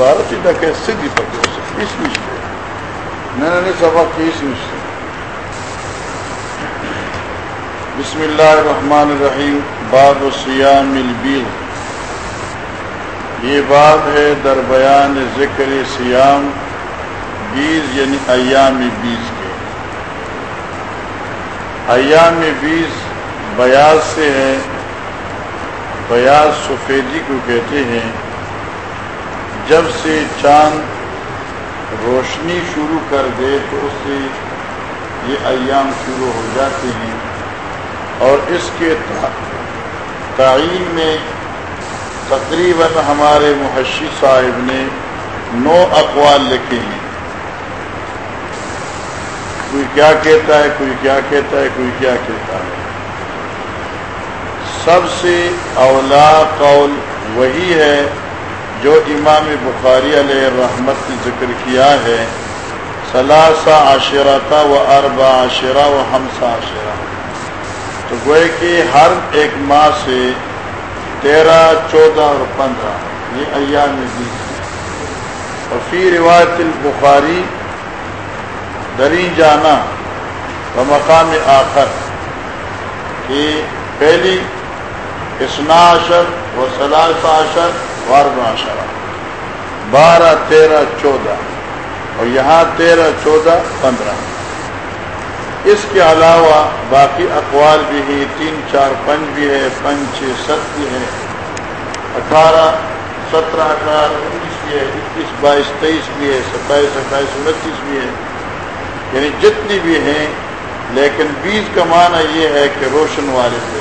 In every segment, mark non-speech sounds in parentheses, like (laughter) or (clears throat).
عبارت ڈکے سدھی پکڑ سکتی اس مشتے میں نے سبق کی اس مشتے بسم اللہ الرحمن الرحیم، باب سیام البیل یہ باب ہے در بیان ذکر سیام بیس یعنی ایام بیس کے۔ ایام بیس بیاض سے ہے، بیاض سفیدی کو کہتے ہیں۔ جب سے چاند روشنی شروع کر دے تو اس سے یہ ایام شروع ہو جاتے ہیں اور اس کے تعین میں تقریباً ہمارے محشی صاحب نے نو اقوال لکھے ہیں۔ کوئی کیا کہتا ہے، کوئی کیا کہتا ہے، کوئی کیا کہتا ہے۔ سب سے اولا قول وہی ہے جو امام بخاری علیہ رحمت نے ذکر کیا ہے، ثلاثہ عاشرتا و اربا عاشرہ و ہمسا عاشرہ تو گوئے کہ ہر ایک ماہ سے تیرہ، چودہ اور پندرہ، یہ ایام بیس اور فی روایت البخاری دری جانا و مقام آخر کہ پہلی اسناشر و سلاس عشر واربا بارہ، تیرہ، چودہ۔ اور یہاں تیرہ، چودہ، پندرہ۔ اس کے علاوہ باقی اقوال بھی ہے تین، چار، پنج بھی ہے پنچ چھ ست بھی ہے اٹھارہ، سترہ، اٹھارہ، انیس بھی ہے اکیس، بائیس، تیئیس بھی ہے ستائیس، اٹھائیس، انتیس بھی ہے یعنی جتنی بھی ہیں، لیکن بیس کا معنی یہ ہے کہ روشن والے تھے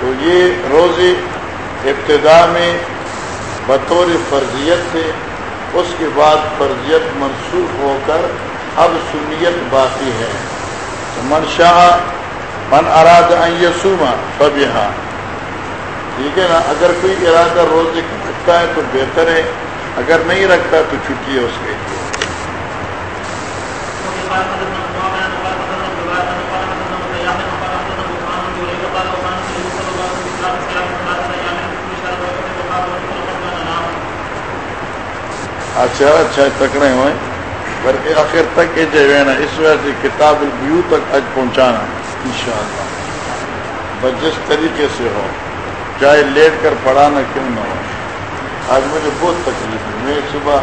تو یہ روزے ابتدا میں بطور فرضیت تھے اس کے بعد فرضیت منسوخ ہو کر اب سنیت باقی ہے۔ من شاہ من اراد یسوما سب یہاں ٹھیک ہے نا؟ اگر کوئی ارادہ روزے رکھتا ہے تو بہتر ہے، اگر نہیں رکھتا تو چھٹی ہے اس کے۔ اچھا اچھا تکڑے ہوئے۔ بلکہ آخر تک یہ جو ہے نا، اس وجہ سے کتاب البیو تک آج پہنچانا۔ ان شاء اللہ بس جس طریقے سے ہو، چاہے لیٹ کر پڑھانا کیوں نہ ہو۔ آج مجھے بہت تکلیف ہے میں صبح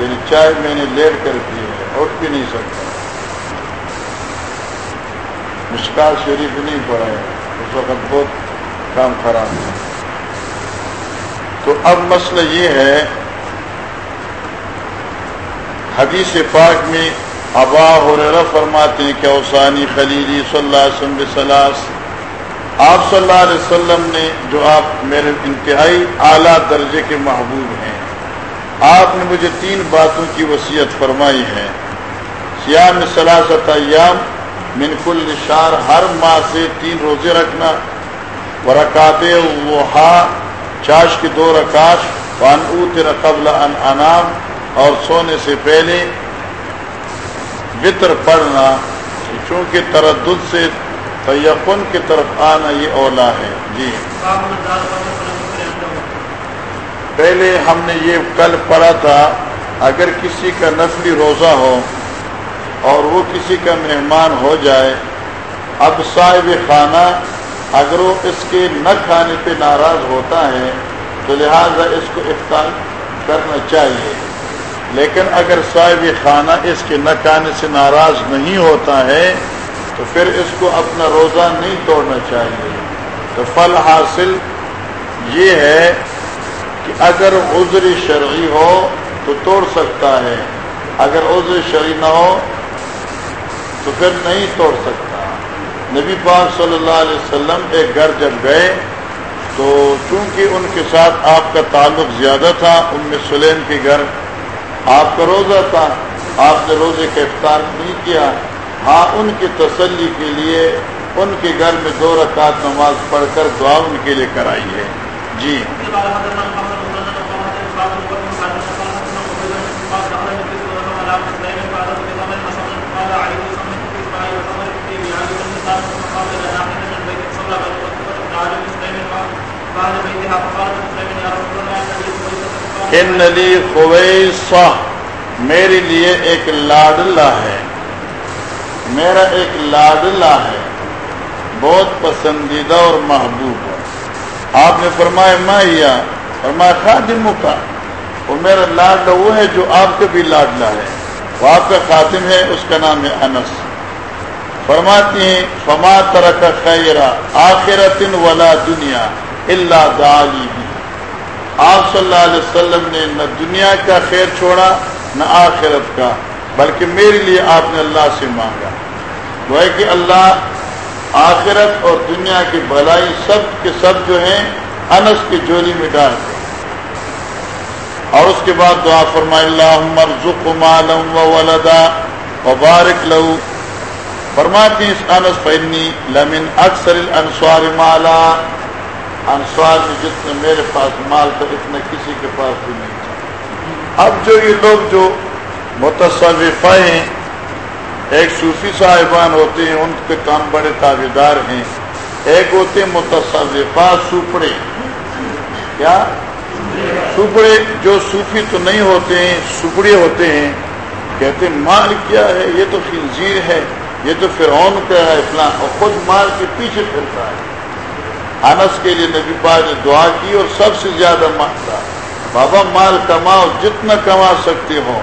یعنی چائے میں نے لیٹ کر پی ہے، اٹھ بھی نہیں سکتا۔ مشکل شریف نہیں پڑھا ہے۔ اس وقت بہت کام خراب ہے۔ تو اب مسئلہ یہ ہے حدیث پاک میں ابا حرا فرماتے ہیں کہ اوسانی خلیلی صلی اللہ علیہ وسلم بسلاس آپ صلی اللہ علیہ وسلم نے جو آپ میرے انتہائی اعلیٰ درجے کے محبوب ہیں، آپ نے مجھے تین باتوں کی وصیت فرمائی ہے سیام سلاست ایام، من کل نشار ہر ماہ سے تین روزے رکھنا۔ ورکات وہا چاش کی دو رکاش وان اوتر قبل ان انام اور سونے سے پہلے وطر پڑھنا، چونکہ تردد سے تیقن کی طرف آنا یہ اولا ہے۔ جی۔ پہلے ہم نے یہ کل پڑھا تھا، اگر کسی کا نفلی روزہ ہو اور وہ کسی کا مہمان ہو جائے، اب صاحب خانہ اگر وہ اس کے نہ کھانے پہ ناراض ہوتا ہے، تو لہذا اس کو افطار کرنا چاہیے۔ لیکن اگر صاحب خانہ اس کے نہ کھانے سے ناراض نہیں ہوتا ہے، تو پھر اس کو اپنا روزہ نہیں توڑنا چاہیے۔ تو فل حاصل یہ ہے کہ اگر عذر شرعی ہو تو توڑ سکتا ہے، اگر عذر شرعی نہ ہو تو پھر نہیں توڑ سکتا۔ نبی پاک صلی اللہ علیہ وسلم ایک گھر جب گئے تو چونکہ ان کے ساتھ آپ کا تعلق زیادہ تھا ان میں سلیم کے گھر آپ کا روزہ تھا، آپ نے روزے کا افطار نہیں کیا۔ ہاں ان کی تسلی کے لیے ان کے گھر میں دو رکعت نماز پڑھ کر دعا ان کے لیے کرائی ہے۔ جی۔ ان نلی میرے لیے ایک لاڈلا ہے۔ میرا ایک لاڈلا ہے۔ بہت پسندیدہ اور محبوب ہے۔ آپ نے فرمایا ماہیا فرمایا خادموں کا وہ میرا لاڈلا وہ ہے جو آپ کا بھی لاڈلا ہے۔ وہ آپ کا خاتم ہے، اس کا نام ہے انس۔ فرماتی ہیں، فما ترک خیرا آخرت ولا دنیا اللہ دالی آپ صلی اللہ علیہ وسلم نے نہ دنیا کا خیر چھوڑا، نہ آخرت کا، بلکہ میرے لیے آپ نے اللہ سے مانگا۔ وہ ہے کہ اللہ آخرت اور دنیا کی بھلائی سب کے سب جو ہیں، انس کی جولی میں ڈال دیں۔ اور اس کے بعد دعا فرمائے اللہ مرزق و ولدا وبارک لہو۔ فرماتی اس انس فنی لمن اکثر الانصار مالا انصار میں جتنے میرے پاس مال تھا اتنا کسی کے پاس بھی نہیں تھا۔ اب جو یہ لوگ جو متصوفہ ہیں ایک صوفی صاحبان ہوتے ہیں، ان کے کام بڑے تابے دار ہیں۔ ایک ہوتے ہیں متصوفہ سوپڑے۔ کیا؟ سوپڑے جو صوفی تو نہیں ہوتے ہیں سپڑے ہوتے ہیں۔ کہتے ہیں، مال کیا ہے؟ یہ تو خنزیر ہے، یہ تو فرعون کا ہے، فلاں۔ اور خود مال کے پیچھے پھرتا ہے۔ انس کے لیے نبی پاک نے دعا کی اور سب سے زیادہ مانگتا بابا، مال کماؤ، جتنا کما سکتے ہو،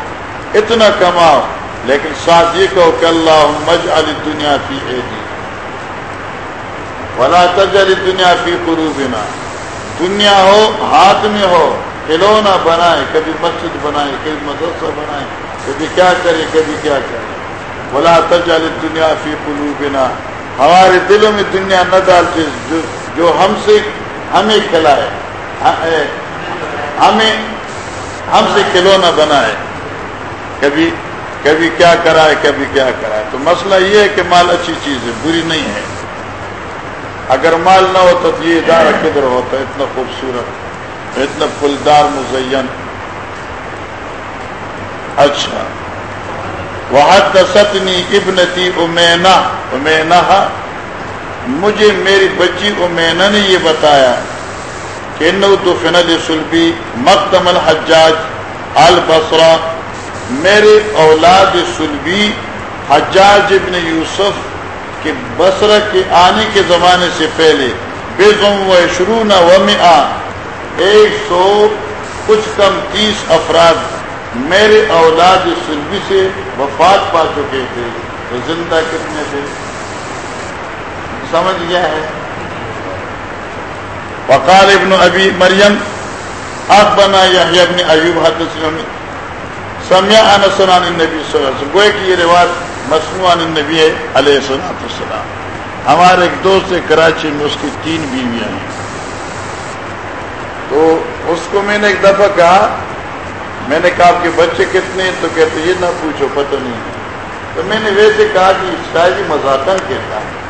اتنا کماؤ۔ لیکن ساتھ یہ کہو کہ اللہ مج علی دنیا فی اے ولا تج علی دنیا فی قروبنا دنیا ہو، ہاتھ میں ہو، کھلونا بنائے، کبھی مسجد بنائے، کبھی مدرسہ بنائے، کبھی کیا کرے، کبھی کیا کرے۔ بلا تجال دنیا فی قلوبنا۔ ہمارے دلوں میں دنیا نہ ڈالتے جو, ہم سے ہمیں کھلائے ہمیں ہم سے کھلونا بنائے۔ کبھی کبھی کیا کرائے کبھی کیا کرائے۔ تو مسئلہ یہ ہے کہ مال اچھی چیز ہے بری نہیں ہے۔ اگر مال نہ ہوتا تو یہ ادارہ کدھر ہوتا ہے؟ اتنا خوبصورت اتنا پھلدار مزین۔ اچھا۔ وحدثتنی ابنتی امینا امینا مجھے میری بچی امینا نے یہ بتایا کہ نو تو فنل سلبی مقدم الحجاج البصرا میرے اولاد سلبی حجاج ابن یوسف کے بصرہ کے آنے کے زمانے سے پہلے بے غم و شروع نہ و ایک سو کچھ کم تیس افراد میرے اولاد سلبی سے وفات پا چکے تھے تو زندہ کتنے تھے سمجھ گیا ہے۔ وقال ابن ابی مریم اب بنا یا ابن ایوب حد سمیا ان سنان النبی صلی اللہ علیہ وسلم گوئے کہ یہ رواج مصنوعان النبی علیہ السلام السلام ہمارے ایک دوست ہے، کراچی میں اس کی تین بیویاں ہیں۔ تو اس کو میں نے ایک دفعہ کہا، میں نے کہا، آپ کے بچے کتنے تو کہتے یہ نہ پوچھو، پتہ نہیں تو میں نے ویسے کہا کہ شاید مذاکر کہتا ہے۔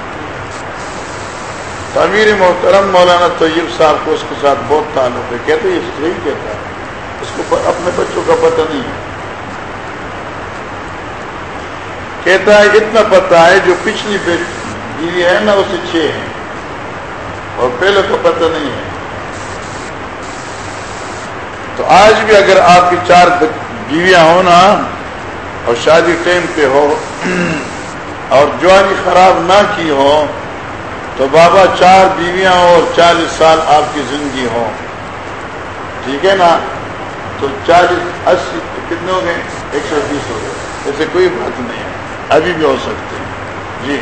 تعمیر محترم مولانا طیب صاحب کو اس کے ساتھ بہت تعلق ہے۔ کہتے یہ صحیح کہتا ہے۔ اس کو اپنے بچوں کا پتہ نہیں۔ ہے کہتا ہے، اتنا پتہ ہے جو پچھلی بیوی ہے نا، اسے چھ ہیں۔ اور پہلے کو پتہ نہیں ہے۔ تو آج بھی اگر آپ کی چار بیویاں ہو نا، اور شادی ٹائم پہ ہو، اور جوانی خراب نہ کی ہو تو بابا چار بیویاں اور چالیس سال آپ کی زندگی ہو ٹھیک ہے نا؟ تو چالیس، اسی، کتنے ہو گئے؟ ایک سو بیس ہو گئے۔ ایسے کوئی بات نہیں ہے۔ ابھی بھی ہو سکتے ہیں۔ جی۔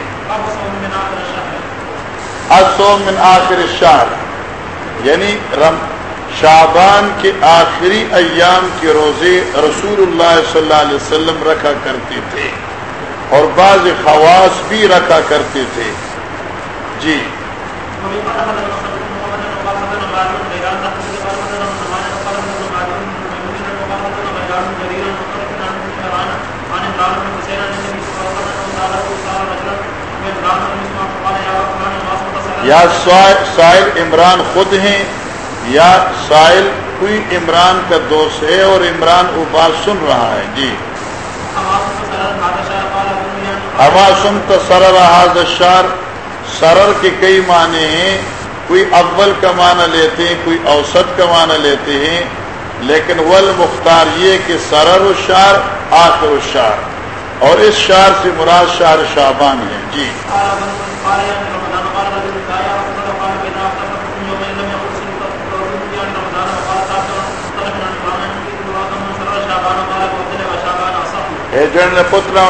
من آخر شہر۔ یعنی رم شابان کے آخری ایام کے روزے رسول اللہ صلی اللہ علیہ وسلم رکھا کرتے تھے۔ اور بعض خواص بھی رکھا کرتے تھے۔ جی۔ یا سائل عمران خود ہیں یا سائل کوئی عمران کا دوست ہے اور عمران بات سن رہا ہے۔ جی۔ ہوا سن تو سرر سرر کے کئی معنی ہیں۔ کوئی اول کا معنی لیتے ہیں، کوئی اوسط کا معنی لیتے ہیں۔ لیکن ول مختار یہ کہ سرر الشار آخر الشار اور اس شار سے مراد شار شابان ہے۔ جی۔ پتلا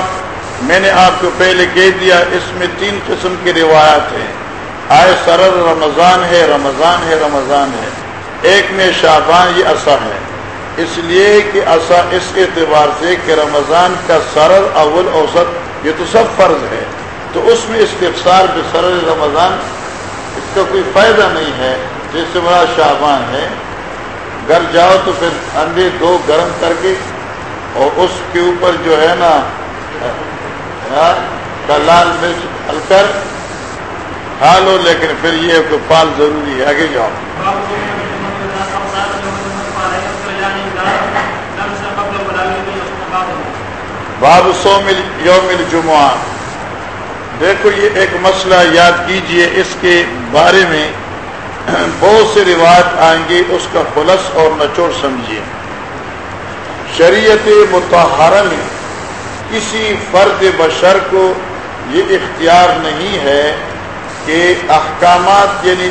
میں نے آپ کو پہلے کہہ دیا، اس میں تین قسم کی روایت ہیں۔ آئے سرر رمضان ہے رمضان ہے رمضان ہے۔ ایک میں شابان یہ اصا ہے۔ اس لیے کہ اصا اس اعتبار سے کہ رمضان کا سرر اول اوسط یہ تو سب فرض ہے۔ تو اس میں استفسار پہ سرر رمضان، اس کا کوئی فائدہ نہیں ہے۔ جس سے بڑا شابان ہے۔ گھر جاؤ تو پھر انڈے دو گرم کر کے اور اس کے اوپر جو ہے نا ہاں، لال مرچ ڈال کر کھا لو لیکن پھر یہ پال ضروری ہے، آگے جاؤ۔ باب سو مل یوم الجمعہ۔ دیکھو، یہ ایک مسئلہ یاد کیجیے، اس کے بارے میں بہت سے روایت آئیں گے اس کا خلص اور نچوڑ سمجھیے شریعت متحرہ میں کسی فرد بشر کو یہ اختیار نہیں ہے کہ احکامات یعنی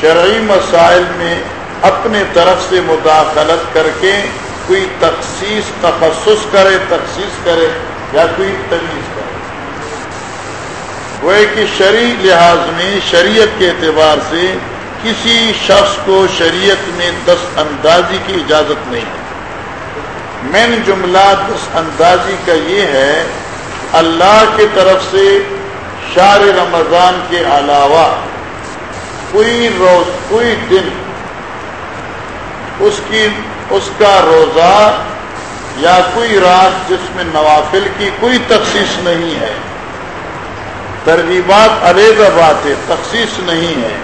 شرعی مسائل میں اپنے طرف سے مداخلت کر کے کوئی تخصیص، تخصص کرے، تخصیص کرے یا کوئی تمیز کرے۔ وہ کہ شرعی لحاظ میں، شریعت کے اعتبار سے کسی شخص کو شریعت میں دست اندازی کی اجازت نہیں ہے۔ مین جملہ دس اندازی کا یہ ہے، اللہ کی طرف سے شار رمضان کے علاوہ کوئی روز، کوئی دن اس کی، اس کا روزہ یا کوئی رات جس میں نوافل کی کوئی تخصیص نہیں ہے۔ ترغیبات علیحدہ بات ہے، تخصیص نہیں ہے۔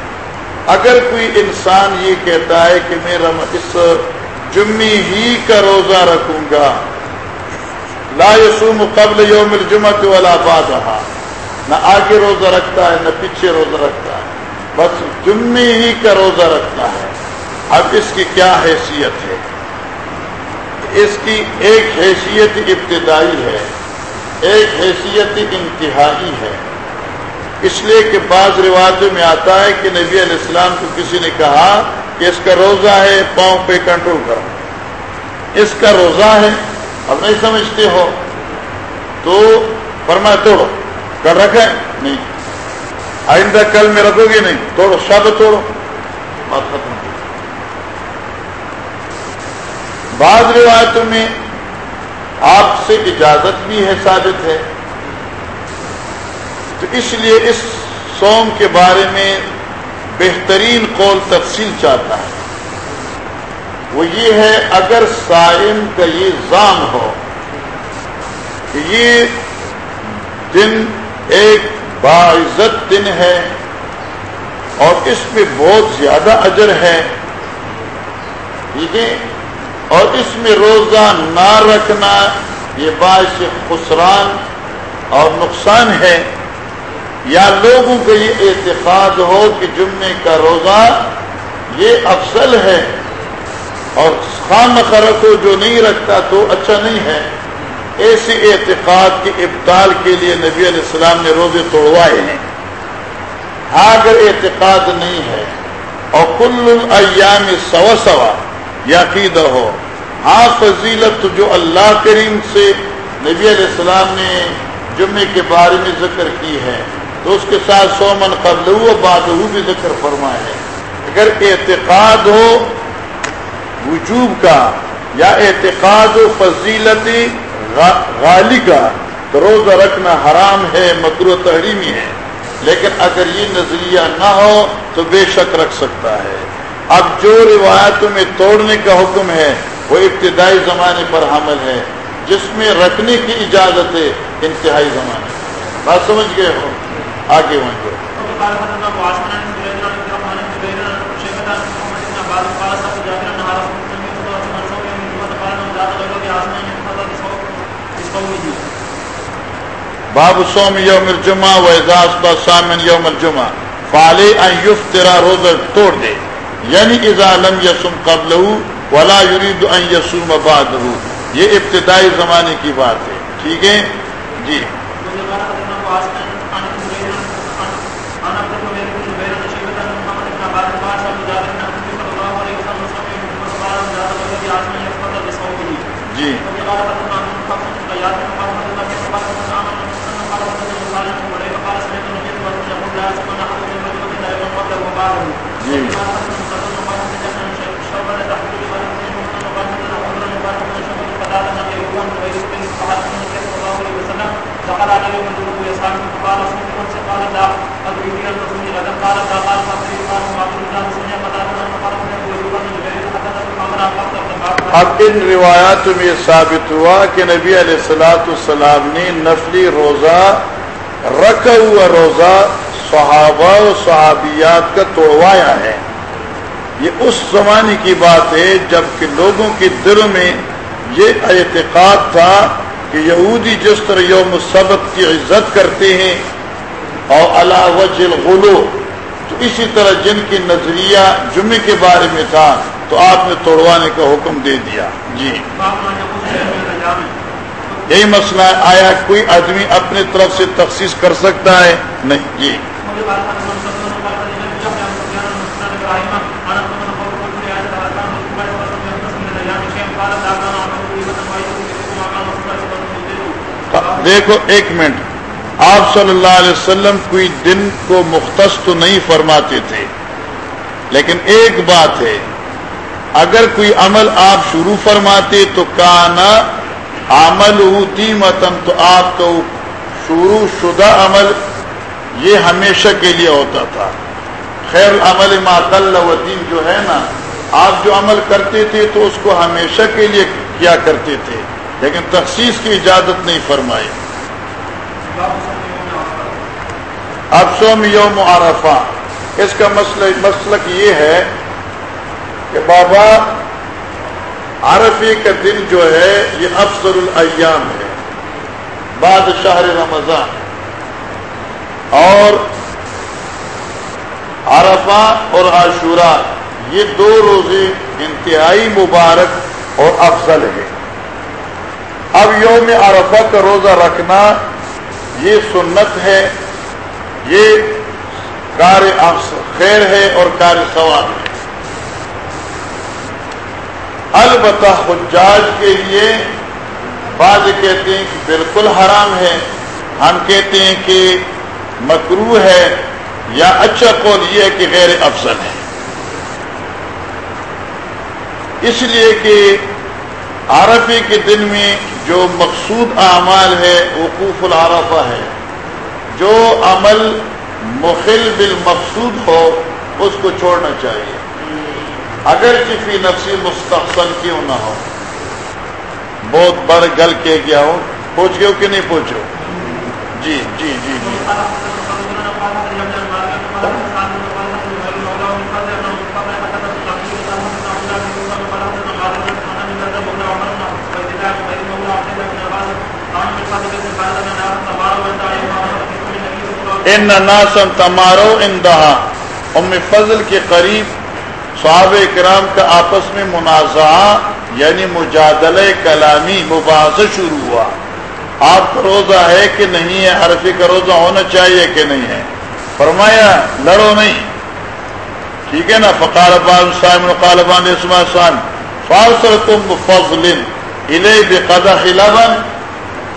اگر کوئی انسان یہ کہتا ہے کہ میرا اس جمعی ہی کا روزہ رکھوں گا۔ لا یسوم قبل یوم الجمعہ والا بعد رہا نہ آگے روزہ رکھتا ہے، نہ پیچھے روزہ رکھتا ہے۔ بس جمعی ہی کا روزہ رکھتا ہے۔ اب اس کی کیا حیثیت ہے؟ اس کی ایک حیثیت ابتدائی ہے، ایک حیثیت انتہائی ہے۔ اس لیے کہ بعض روایتوں میں آتا ہے کہ نبی علیہ السلام کو کسی نے کہا کہ اس کا روزہ ہے، پاؤں پہ کنٹرول کرو۔ اس کا روزہ ہے، اب نہیں سمجھتے ہو تو فرمایا توڑو کر رکھے نہیں۔ آئندہ کل میں رکھو گے؟ نہیں۔ توڑو، شب توڑو۔ بات ختم بعض روایتوں میں آپ سے اجازت بھی ہے، ثابت ہے۔ تو اس لیے اس سوم کے بارے میں بہترین قول تفصیل چاہتا ہے؟ وہ یہ ہے، اگر سائم کا یہ زام ہو کہ یہ دن ایک باعزت دن ہے اور اس میں بہت زیادہ اجر ہے، ٹھیک ہے؟ اور اس میں روزہ نہ رکھنا یہ باعث خسران اور نقصان ہے۔ یا لوگوں کو یہ اعتقاد ہو کہ جمعے کا روزہ یہ افضل ہے اور خام کو جو نہیں رکھتا تو اچھا نہیں ہے۔ ایسے اعتقاد کے ابتال کے لیے نبی علیہ السلام نے روزے توڑوائے ہیں۔ ہاں اگر اعتقاد نہیں ہے، اور کل ایام سوا سوا یقید ہو ہاں فضیلت جو اللہ کریم سے نبی علیہ السلام نے جمعے کے بارے میں ذکر کی ہے۔ تو اس کے ساتھ سو من قبل ہو باد بھی ذکر فرمائے ہے اگر اعتقاد ہو وجوب کا یا اعتقاد و فضیلت غالی کا تو روزہ رکھنا حرام ہے مکرو تحریمی ہے۔ لیکن اگر یہ نظریہ نہ ہو تو بے شک رکھ سکتا ہے۔ اب جو روایتوں میں توڑنے کا حکم ہے، وہ ابتدائی زمانے پر حمل ہے۔ جس میں رکھنے کی اجازت ہے، انتہائی زمانے بات سمجھ گئے ہو؟ آگے وہیں کو باب سوم یوم الجمعہ و اعزاز کا سامن یوم الجمعہ۔ فالے یوف تیرا روزہ توڑ دے۔ یعنی ازالم یسم قبل ولا یرید ان یسوم بعد یہ ابتدائی زمانے کی بات ہے۔ ٹھیک ہے؟ جی جی اب ان روایات میں یہ ثابت ہوا کہ نبی علیہ السلاۃ السلام نے نفلی روزہ، رکھا ہوا روزہ صحابہ و صحابیات کا توڑوایا ہے۔ یہ اس زمانے کی بات ہے جبکہ لوگوں کے دل میں یہ اعتقاد تھا کہ یہودی جس طرح یوم سبق کی عزت کرتے ہیں اور اللہ وجل غلو تو اسی طرح جن کی نظریہ جمعے کے بارے میں تھا، تو آپ نے توڑوانے کا حکم دے دیا۔ جی۔ یہی مسئلہ آیا، کوئی آدمی اپنے طرف سے تخصیص کر سکتا ہے؟ نہیں۔ جی۔ دیکھو، ایک منٹ۔ آپ صلی اللہ علیہ وسلم کوئی دن کو مختص تو نہیں فرماتے تھے۔ لیکن ایک بات ہے، اگر کوئی عمل آپ شروع فرماتے تو کانا عمل ہوتی متن تو آپ کو شروع شدہ عمل یہ ہمیشہ کے لیے ہوتا تھا۔ خیر عمل ماتل وطیم جو ہے نا، آپ جو عمل کرتے تھے تو اس کو ہمیشہ کے لیے کیا کرتے تھے، لیکن تخصیص کی اجازت نہیں فرمائی اب سوم یوم عرفہ۔ اس کا مسئلہ مسلک یہ ہے کہ بابا عرفی کا دن جو ہے، یہ افسر الایام ہے۔ بعد شہر رمضان۔ اور عرفہ اور عاشورہ، یہ دو روزے انتہائی مبارک اور افضل ہے اب یوم عرفہ کا روزہ رکھنا یہ سنت ہے۔ یہ کار خیر ہے اور کار ثواب ہے۔ البتہ حجاج کے لیے بعض کہتے ہیں کہ بالکل حرام ہے۔ ہم کہتے ہیں کہ مکرو ہے یا اچھا قول یہ ہے کہ غیر افضل ہے۔ اس لیے کہ عرفی کے دن میں جو مقصود اعمال ہے، وقوف العرفہ ہے۔ جو عمل مخل بالمقصود ہو، اس کو چھوڑنا چاہیے۔ اگر کسی نفسی مستقصل کیوں نہ ہو، بہت بڑھ گل کے گیا ہو پوچھ گئے ہو کہ نہیں پوچھو جی جی جی جی۔ ان ناسم تمارو ان دہا ام فضل کے قریب صحاب کرام کا آپس میں منازعہ یعنی مجادل کلامی، مباحثہ شروع ہوا۔ آپ کا روزہ ہے کہ نہیں ہے؟ عرفی کا روزہ ہونا چاہیے کہ نہیں ہے؟ فرمایا، لڑو نہیں۔ ٹھیک ہے نا؟ فقار صاحب قالبان اسمان فاصل تم فضل الے بقدہ خلابن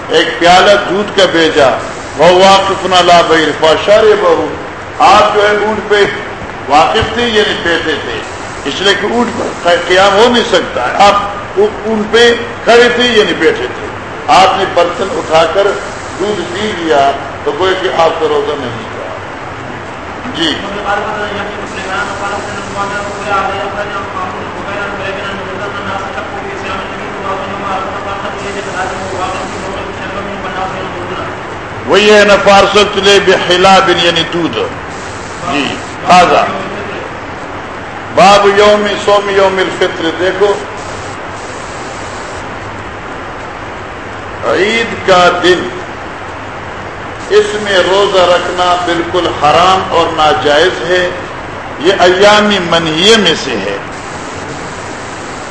ایک پیالہ دودھ کا بیجا وہ واقف نہ لا بھائی فاشار بہو آپ جو ہے اونٹ پہ واقف تھے یعنی بیٹھے تھے۔ اس لیے کہ اونٹ پر قیام ہو نہیں سکتا۔ ہے آپ اونٹ پہ کھڑے تھے یعنی بیٹھے تھے۔ آپ نے برتن اٹھا کر دودھ پی لیا تو کوئی کہ آپ کا روزہ نہیں تھا جی۔ وہی ہے نا پارسل چلے بحلا بن یعنی دودھ۔ جی تازہ باب یوم سوم یوم الفطر، دیکھو۔ عید کا دن۔ اس میں روزہ رکھنا بالکل حرام اور ناجائز ہے۔ یہ ایامی منہیے میں سے ہے۔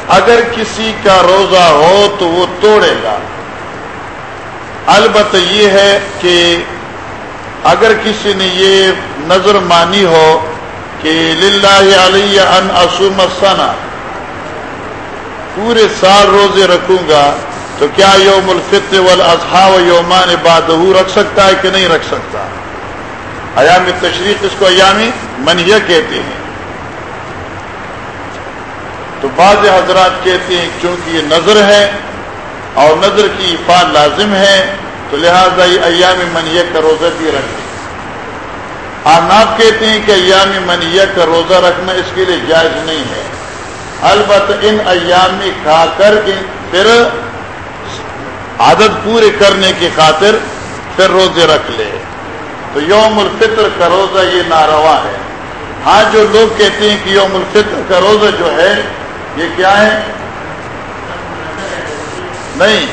اگر کسی کا روزہ ہو تو وہ توڑے گا۔ البتہ یہ ہے کہ اگر کسی نے یہ نظر مانی ہو کہ للہ علیہ ان اصوم سنا پورے سال روزے رکھوں گا، تو کیا یوم الفطر والاضحیٰ و یومان باد رکھ سکتا ہے کہ نہیں رکھ سکتا؟ ایام تشریق اس کو ایامی منیہ کہتے ہیں۔ تو بعض حضرات کہتے ہیں چونکہ یہ نظر ہے اور نظر کی افاد لازم ہے، تو لہذا یہ ایام منیہ کا روزہ بھی رکھیں آپ کہتے ہیں کہ ایام منیہ کا روزہ رکھنا اس کے لیے جائز نہیں ہے۔ البتہ ان ایام میں کھا کر پھر عادت پورے کرنے کی خاطر پھر روزے رکھ لے۔ تو یوم الفطر کا روزہ یہ ناروا ہے۔ ہاں جو لوگ کہتے ہیں کہ یوم الفطر کا روزہ جو ہے، یہ کیا ہے؟ نہیں۔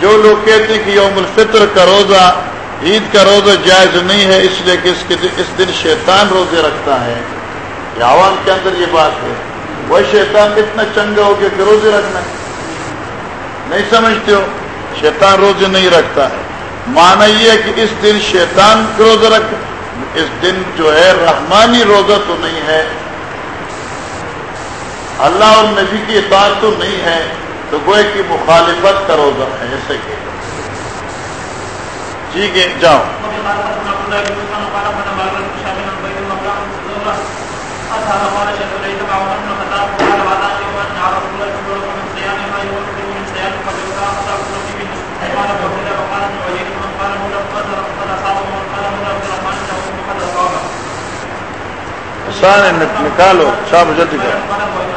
جو لوگ کہتے ہیں کہ یوم الفطر کا روزہ، عید کا روزہ جائز نہیں ہے، اس لیے کہ اس کے اس دن شیطان روزے رکھتا ہے۔ یہ عوام کے اندر یہ بات ہے۔ وہ شیطان اتنا چنگا ہو کہ روزے رکھنا نہیں سمجھتے ہو؟ شیطان روزے نہیں رکھتا۔ ہے مانا یہ کہ اس دن شیطان روزہ رکھ، اس دن جو ہے رحمانی روزہ تو نہیں ہے۔ اللہ اور نبی کی اطاعت تو نہیں ہے۔ تو گوئے کی مخالفت کا روزہ ہے ایسے کہ جی ٹھیک ہے جاؤ۔ نکالو، شاہ جلدی جی۔ کرو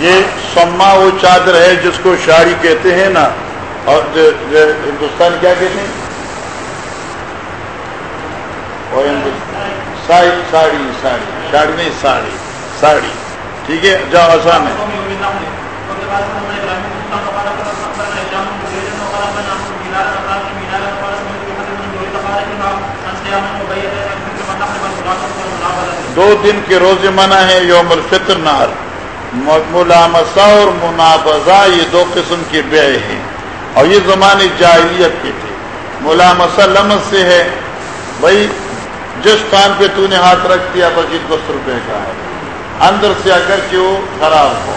یہ سما وہ چادر ہے جس کو شاعری کہتے ہیں نا، اور ہندوستان کیا کہتے ہیں؟ اور ساڑی ساڑی ساڑی شاڑی نہیں، ساڑی ساڑی۔ ٹھیک ہے، جاؤ، آسان ہے۔ دو دن کے روزے منع ہے یوم الفطر نار ملامسا اور منافذہ یہ دو قسم کے بے ہیں اور یہ زمانے جاہلیت کے تھے۔ ملامسا لمس سے ہے بھائی جس کان پہ تو نے ہاتھ رکھ دیا، بس دس روپے کا ہے۔ اندر سے اگر کہ وہ خراب ہو۔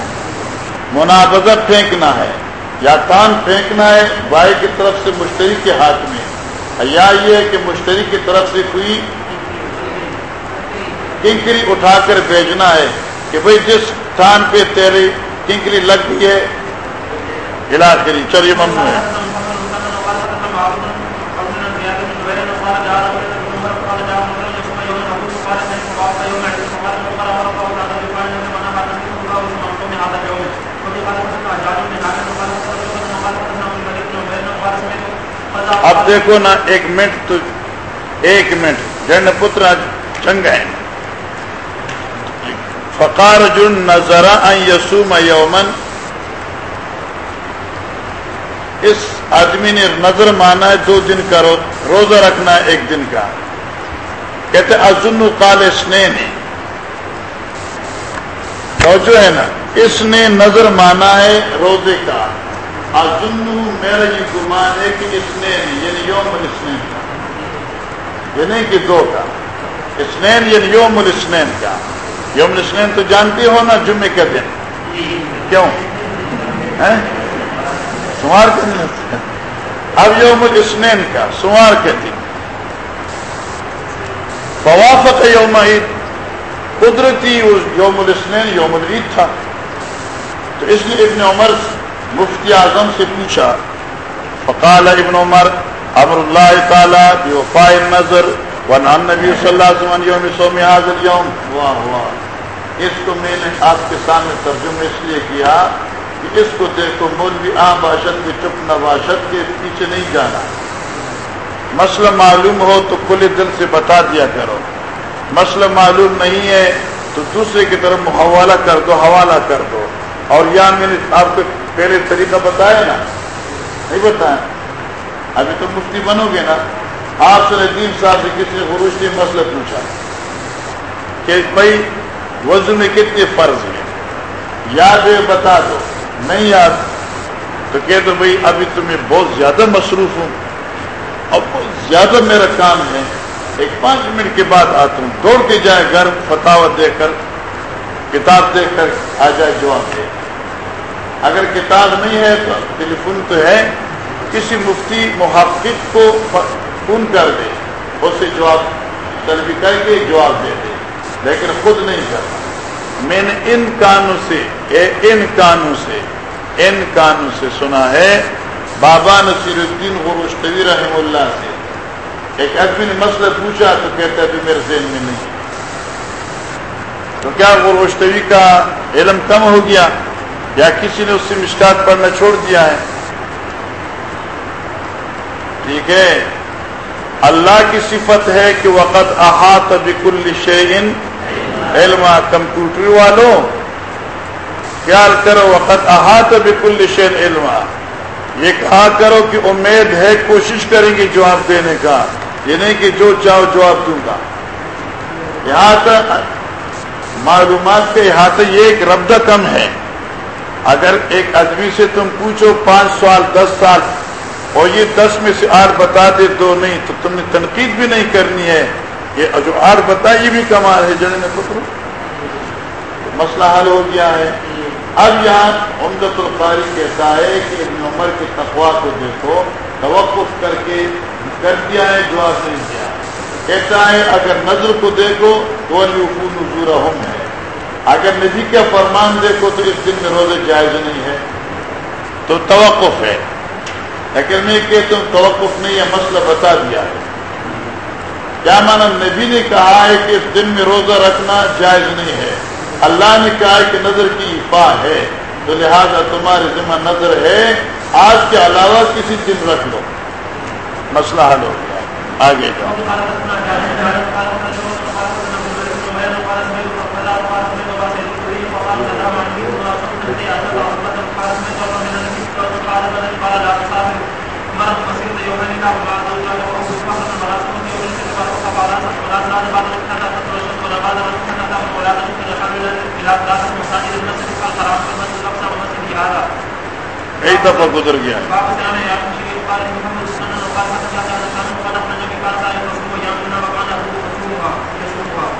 منافذہ پھینکنا ہے، یا کان پھینکنا ہے، بھائی کی طرف سے مشتری کے ہاتھ میں۔ یا یہ ہے کہ مشتری کی طرف سے کوئی کنکری اٹھا کر بھیجنا ہے۔ کہ بھائی جس تھان پہ تیری کنکری لگ گئی ہے علاج کری چلیے ممنوع ہے۔ اب دیکھو نا، ایک منٹ تو، ایک منٹ، جن پتر چنگ ہے۔ فقار جن نظر یسوم یومن اس آدمی نے نظر مانا ہے دو دن کا روزہ رکھنا ہے ایک دن کا. کہتے ازن کال اسنین جو ہے نا، اس نے نظر مانا ہے روزے کا. ازن میرا یہ گمان ہے کہ اسنین یعنی یوم الاسنین کا. یعنی کہ دو کا. اسنین یعنی یوم الاسنین کا. یوم الاثنین تو جانتے ہو نا جمعے کے دن؟ کیوں؟ سوار کے دن اب یوم الاثنین کا سوار کے دن۔ فوافق یوم عید۔ قدرتی یوم الاثنین یوم العید تھا۔ تو اس لیے ابن عمر مفتی اعظم سے پوچھا۔ فقال ابن عمر، امر اللہ تعالیٰ بوفا نظر ونان نبی صلی اللہ علیہ وسلم یوم سوم حاضر یوم واہ واہ۔ اس کو میں نے آپ کے سامنے ترجمہ اس لیے کیا کہ اس کو دیکھو، مولوی عام باشد کے چپ نباشد کے پیچھے نہیں جانا۔ مسئلہ معلوم ہو تو کھلے دل سے بتا دیا کرو۔ مسئلہ معلوم نہیں ہے تو دوسرے کی طرف حوالہ کر دو، حوالہ کر دو۔ اور یہاں میں نے آپ کو پہلے طریقہ بتایا نا؟ نہیں بتایا۔ ابھی تو مفتی بنو گے نا۔ آپ سے ندیم صاحب سے کسی نے خروش نے مسئلہ پوچھا کہ بھائی وضو میں کتنے فرض ہیں یاد ہے، بتا دو۔ نہیں یاد، تو کہ تو بھائی ابھی تمہیں بہت زیادہ مصروف ہوں۔ اور بہت زیادہ میرا کام ہے۔ ایک پانچ منٹ کے بعد آتا ہوں۔ دوڑ کے جائے گھر فتح دے کر، کتاب دیکھ کر آ جائے جواب دے۔ اگر کتاب نہیں ہے تو ٹیلی فون تو ہے۔ کسی مفتی محقق کو فون کر دے۔ اس سے جواب، طلبی کر کے جواب دے دے۔ لیکن خود نہیں کرتا میں نے ان کانوں سے ان کانوں سے، ان کانوں سے سنا ہے بابا نصیر الدین غروشتوی رحم اللہ سے۔ ایک آدمی نے مسئلہ پوچھا تو کہتا ہے میرے ذہن میں نہیں۔ تو کیا غروشتوی کا علم کم ہو گیا؟ یا کسی نے اس سے مشکات پڑھنا چھوڑ دیا ہے؟ ٹھیک ہے۔ اللہ کی صفت ہے کہ وقت احاط بکل شعین علم کمپیوٹر والوں، خیال کرو، وقت احاط بکل شین علم یہ کہا کرو کہ امید ہے، کوشش کریں گے جواب دینے کا۔ یہ نہیں کہ جو چاہو جواب دوں گا۔ یہاں تک معلومات کے احاطہ یہ ایک ربدہ کم ہے۔ اگر ایک آدمی سے تم پوچھو پانچ سال دس سال اور یہ دس میں سے آٹھ بتا دے، دو نہیں، تو تم نے تنقید بھی نہیں کرنی ہے۔ یہ جو آٹھ بتا یہ بھی کمال ہے جڑے نے مسئلہ حل ہو گیا ہے۔ اب یہاں امدت القاری کہتا ہے کہ ابن عمر کے تقوا کو دیکھو، توقف کر کے کر دیا ہے جواب نہیں دیا کہتا ہے، اگر نظر کو دیکھو تو نظور ہے۔ اگر نبی کا فرمان دیکھو تو اس دن میں روزے جائز نہیں ہے۔ تو توقف ہے۔ لیکن میں کہتا ہوں توقف نہیں ہے، مسئلہ بتا دیا ہے۔ کیا نبی نے کہا ہے کہ اس دن میں روزہ رکھنا جائز نہیں ہے۔ اللہ نے کہا ہے کہ نظر کی افا ہے۔ تو لہذا تمہارے ذمہ نظر ہے۔ آج کے علاوہ کسی دن رکھ لو۔ مسئلہ حل ہو گیا۔ آگے جاؤ۔ کئی دفعہ گزر گیا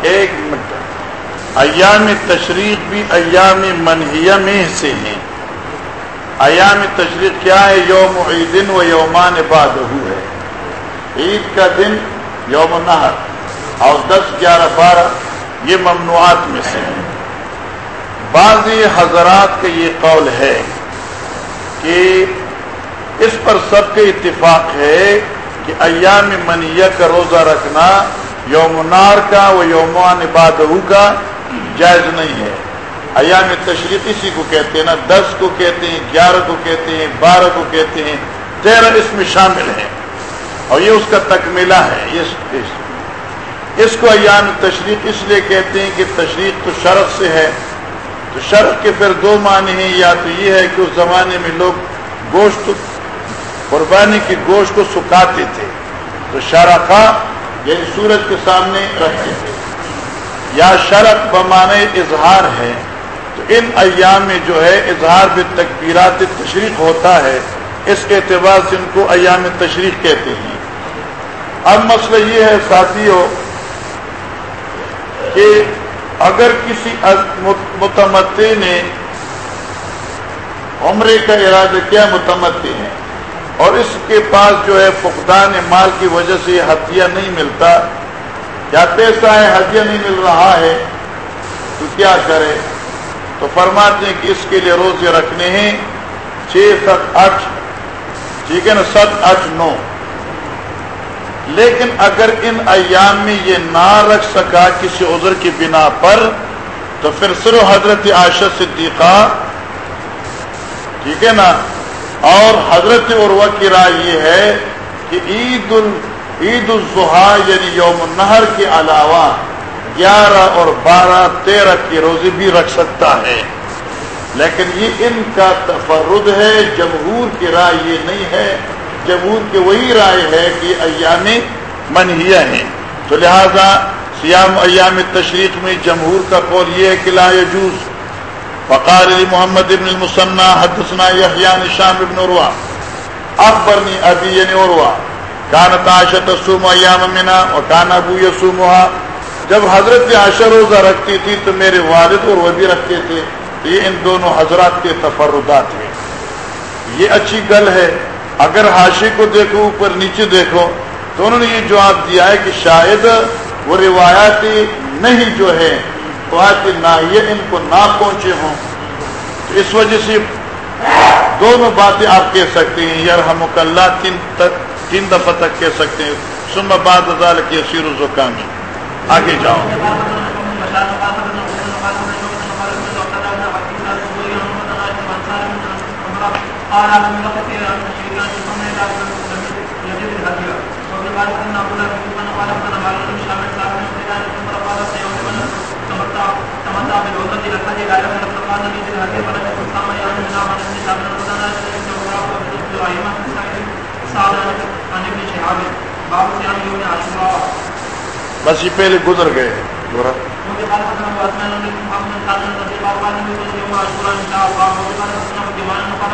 ایک منٹ۔ ایام تشریق بھی ایام منہیا میں سے ہیں۔ ایام تشریق کیا ہے؟ یوم عیدن و یومان باد ہے۔ عید کا دن یوم نہر۔ اور دس گیارہ بارہ یہ ممنوعات میں سے ہیں۔ بعض حضرات کا یہ قول ہے کہ اس پر سب کے اتفاق ہے کہ ایام منیہ کا روزہ رکھنا یوم نار کا و یومان بادہ کا جائز نہیں ہے۔ ایام تشریف اسی کو کہتے ہیں نا، دس کو کہتے ہیں، گیارہ کو کہتے ہیں، بارہ کو کہتے ہیں، تیرہ اس میں شامل ہے اور یہ اس کا تکمیلہ ہے۔ اس کو ایام تشریف اس لیے کہتے ہیں کہ تشریف تو شرف سے ہے۔ تو شرف کے پھر دو معنی ہیں، یا تو یہ ہے کہ اس زمانے میں لوگ گوشت قربانی کے گوشت کو سکھاتے تھے، تو شرخا یعنی سورج کے سامنے رکھتے تھے۔ یا شرف بمانے اظہار ہے، تو ان ایام میں جو ہے، اظہار بھی تکبیرات تشریق ہوتا ہے، اس اعتبار سے ان کو ایام تشریق کہتے ہیں۔ اب مسئلہ یہ ہے ساتھیوں کہ اگر کسی متمدے نے عمرے کا ارادہ کیا متمدے ہیں اور اس کے پاس جو ہے فقدان مال کی وجہ سے ہتھیار نہیں ملتا، یا پیسہ ہے، ہتھیار نہیں مل رہا ہے، تو کیا کرے؟ تو فرماتے ہیں کہ اس کے لیے روزے رکھنے ہیں، چھ ست آٹھ، ٹھیک ہے نا؟ ست آٹھ، نو۔ لیکن اگر ان ایام میں یہ نہ رکھ سکا کسی عذر کی بنا پر، تو پھر صرف حضرت عائشہ صدیقہ، ٹھیک ہے نا؟ اور حضرت عروا کی رائے یہ ہے کہ عید ال، عید الضحا یعنی یوم النہر کے علاوہ گیارہ اور بارہ، تیرہ کی روزے بھی رکھ سکتا ہے۔ لیکن یہ ان کا تفرد ہے، جمہور کی رائے یہ نہیں ہے جمہور کی وہی رائے ہے کہ ایام منہیا ہیں۔ تو لہذا سیام ایام تشریق میں جمہور کا قول یہ ہے کہ لا يجوز فقار علی محمد ابن المسنہ حدثنا یحیان شام ابن عروہ۔ اکبرنی ابی یعنی عروہ۔ کانت عاشت سوم ایام منا و کان ابو یسومها جب حضرت عاشر روزہ رکھتی تھی تو میرے والد اور وہ بھی رکھتے تھے۔ یہ ان دونوں حضرات کے تفردات ہیں۔ یہ اچھی گل ہے۔ اگر حاشی کو دیکھو، اوپر نیچے دیکھو، تو انہوں نے یہ جواب دیا ہے کہ شاید وہ روایاتی نہیں جو ہے نہ یہ ان کو نہ پہنچے ہوں۔ تو اس وجہ سے دونوں باتیں آپ کہہ سکتے ہیں یار ہم اللہ، تین تک تین دفعہ تک کہہ سکتے ہیں۔ سم بعد ازال کی سیر و زکام آگے جاؤ۔ قال من وقت المشركان ثم الى يجد الهدي ان ابو لهب من قال من قال من شامل صاحب من ذلك ثم قال سيوم من تمتع تمتع بالعمرة الى الحج لا يوم فقال يجد الهدي فلم يكن صام يوم من عمل من شامل رمضان انه راى وابن ابراهيم سعد عن ابن شهاب باب صيام يوم عاشوراء بس یہ پہلے گزر گئے گورا مجھے قال حسن ابو اسمان بن محمد قال رضي الله عنه يوم عاشوراء ان شاء الله وقال حسن ابو جمال قال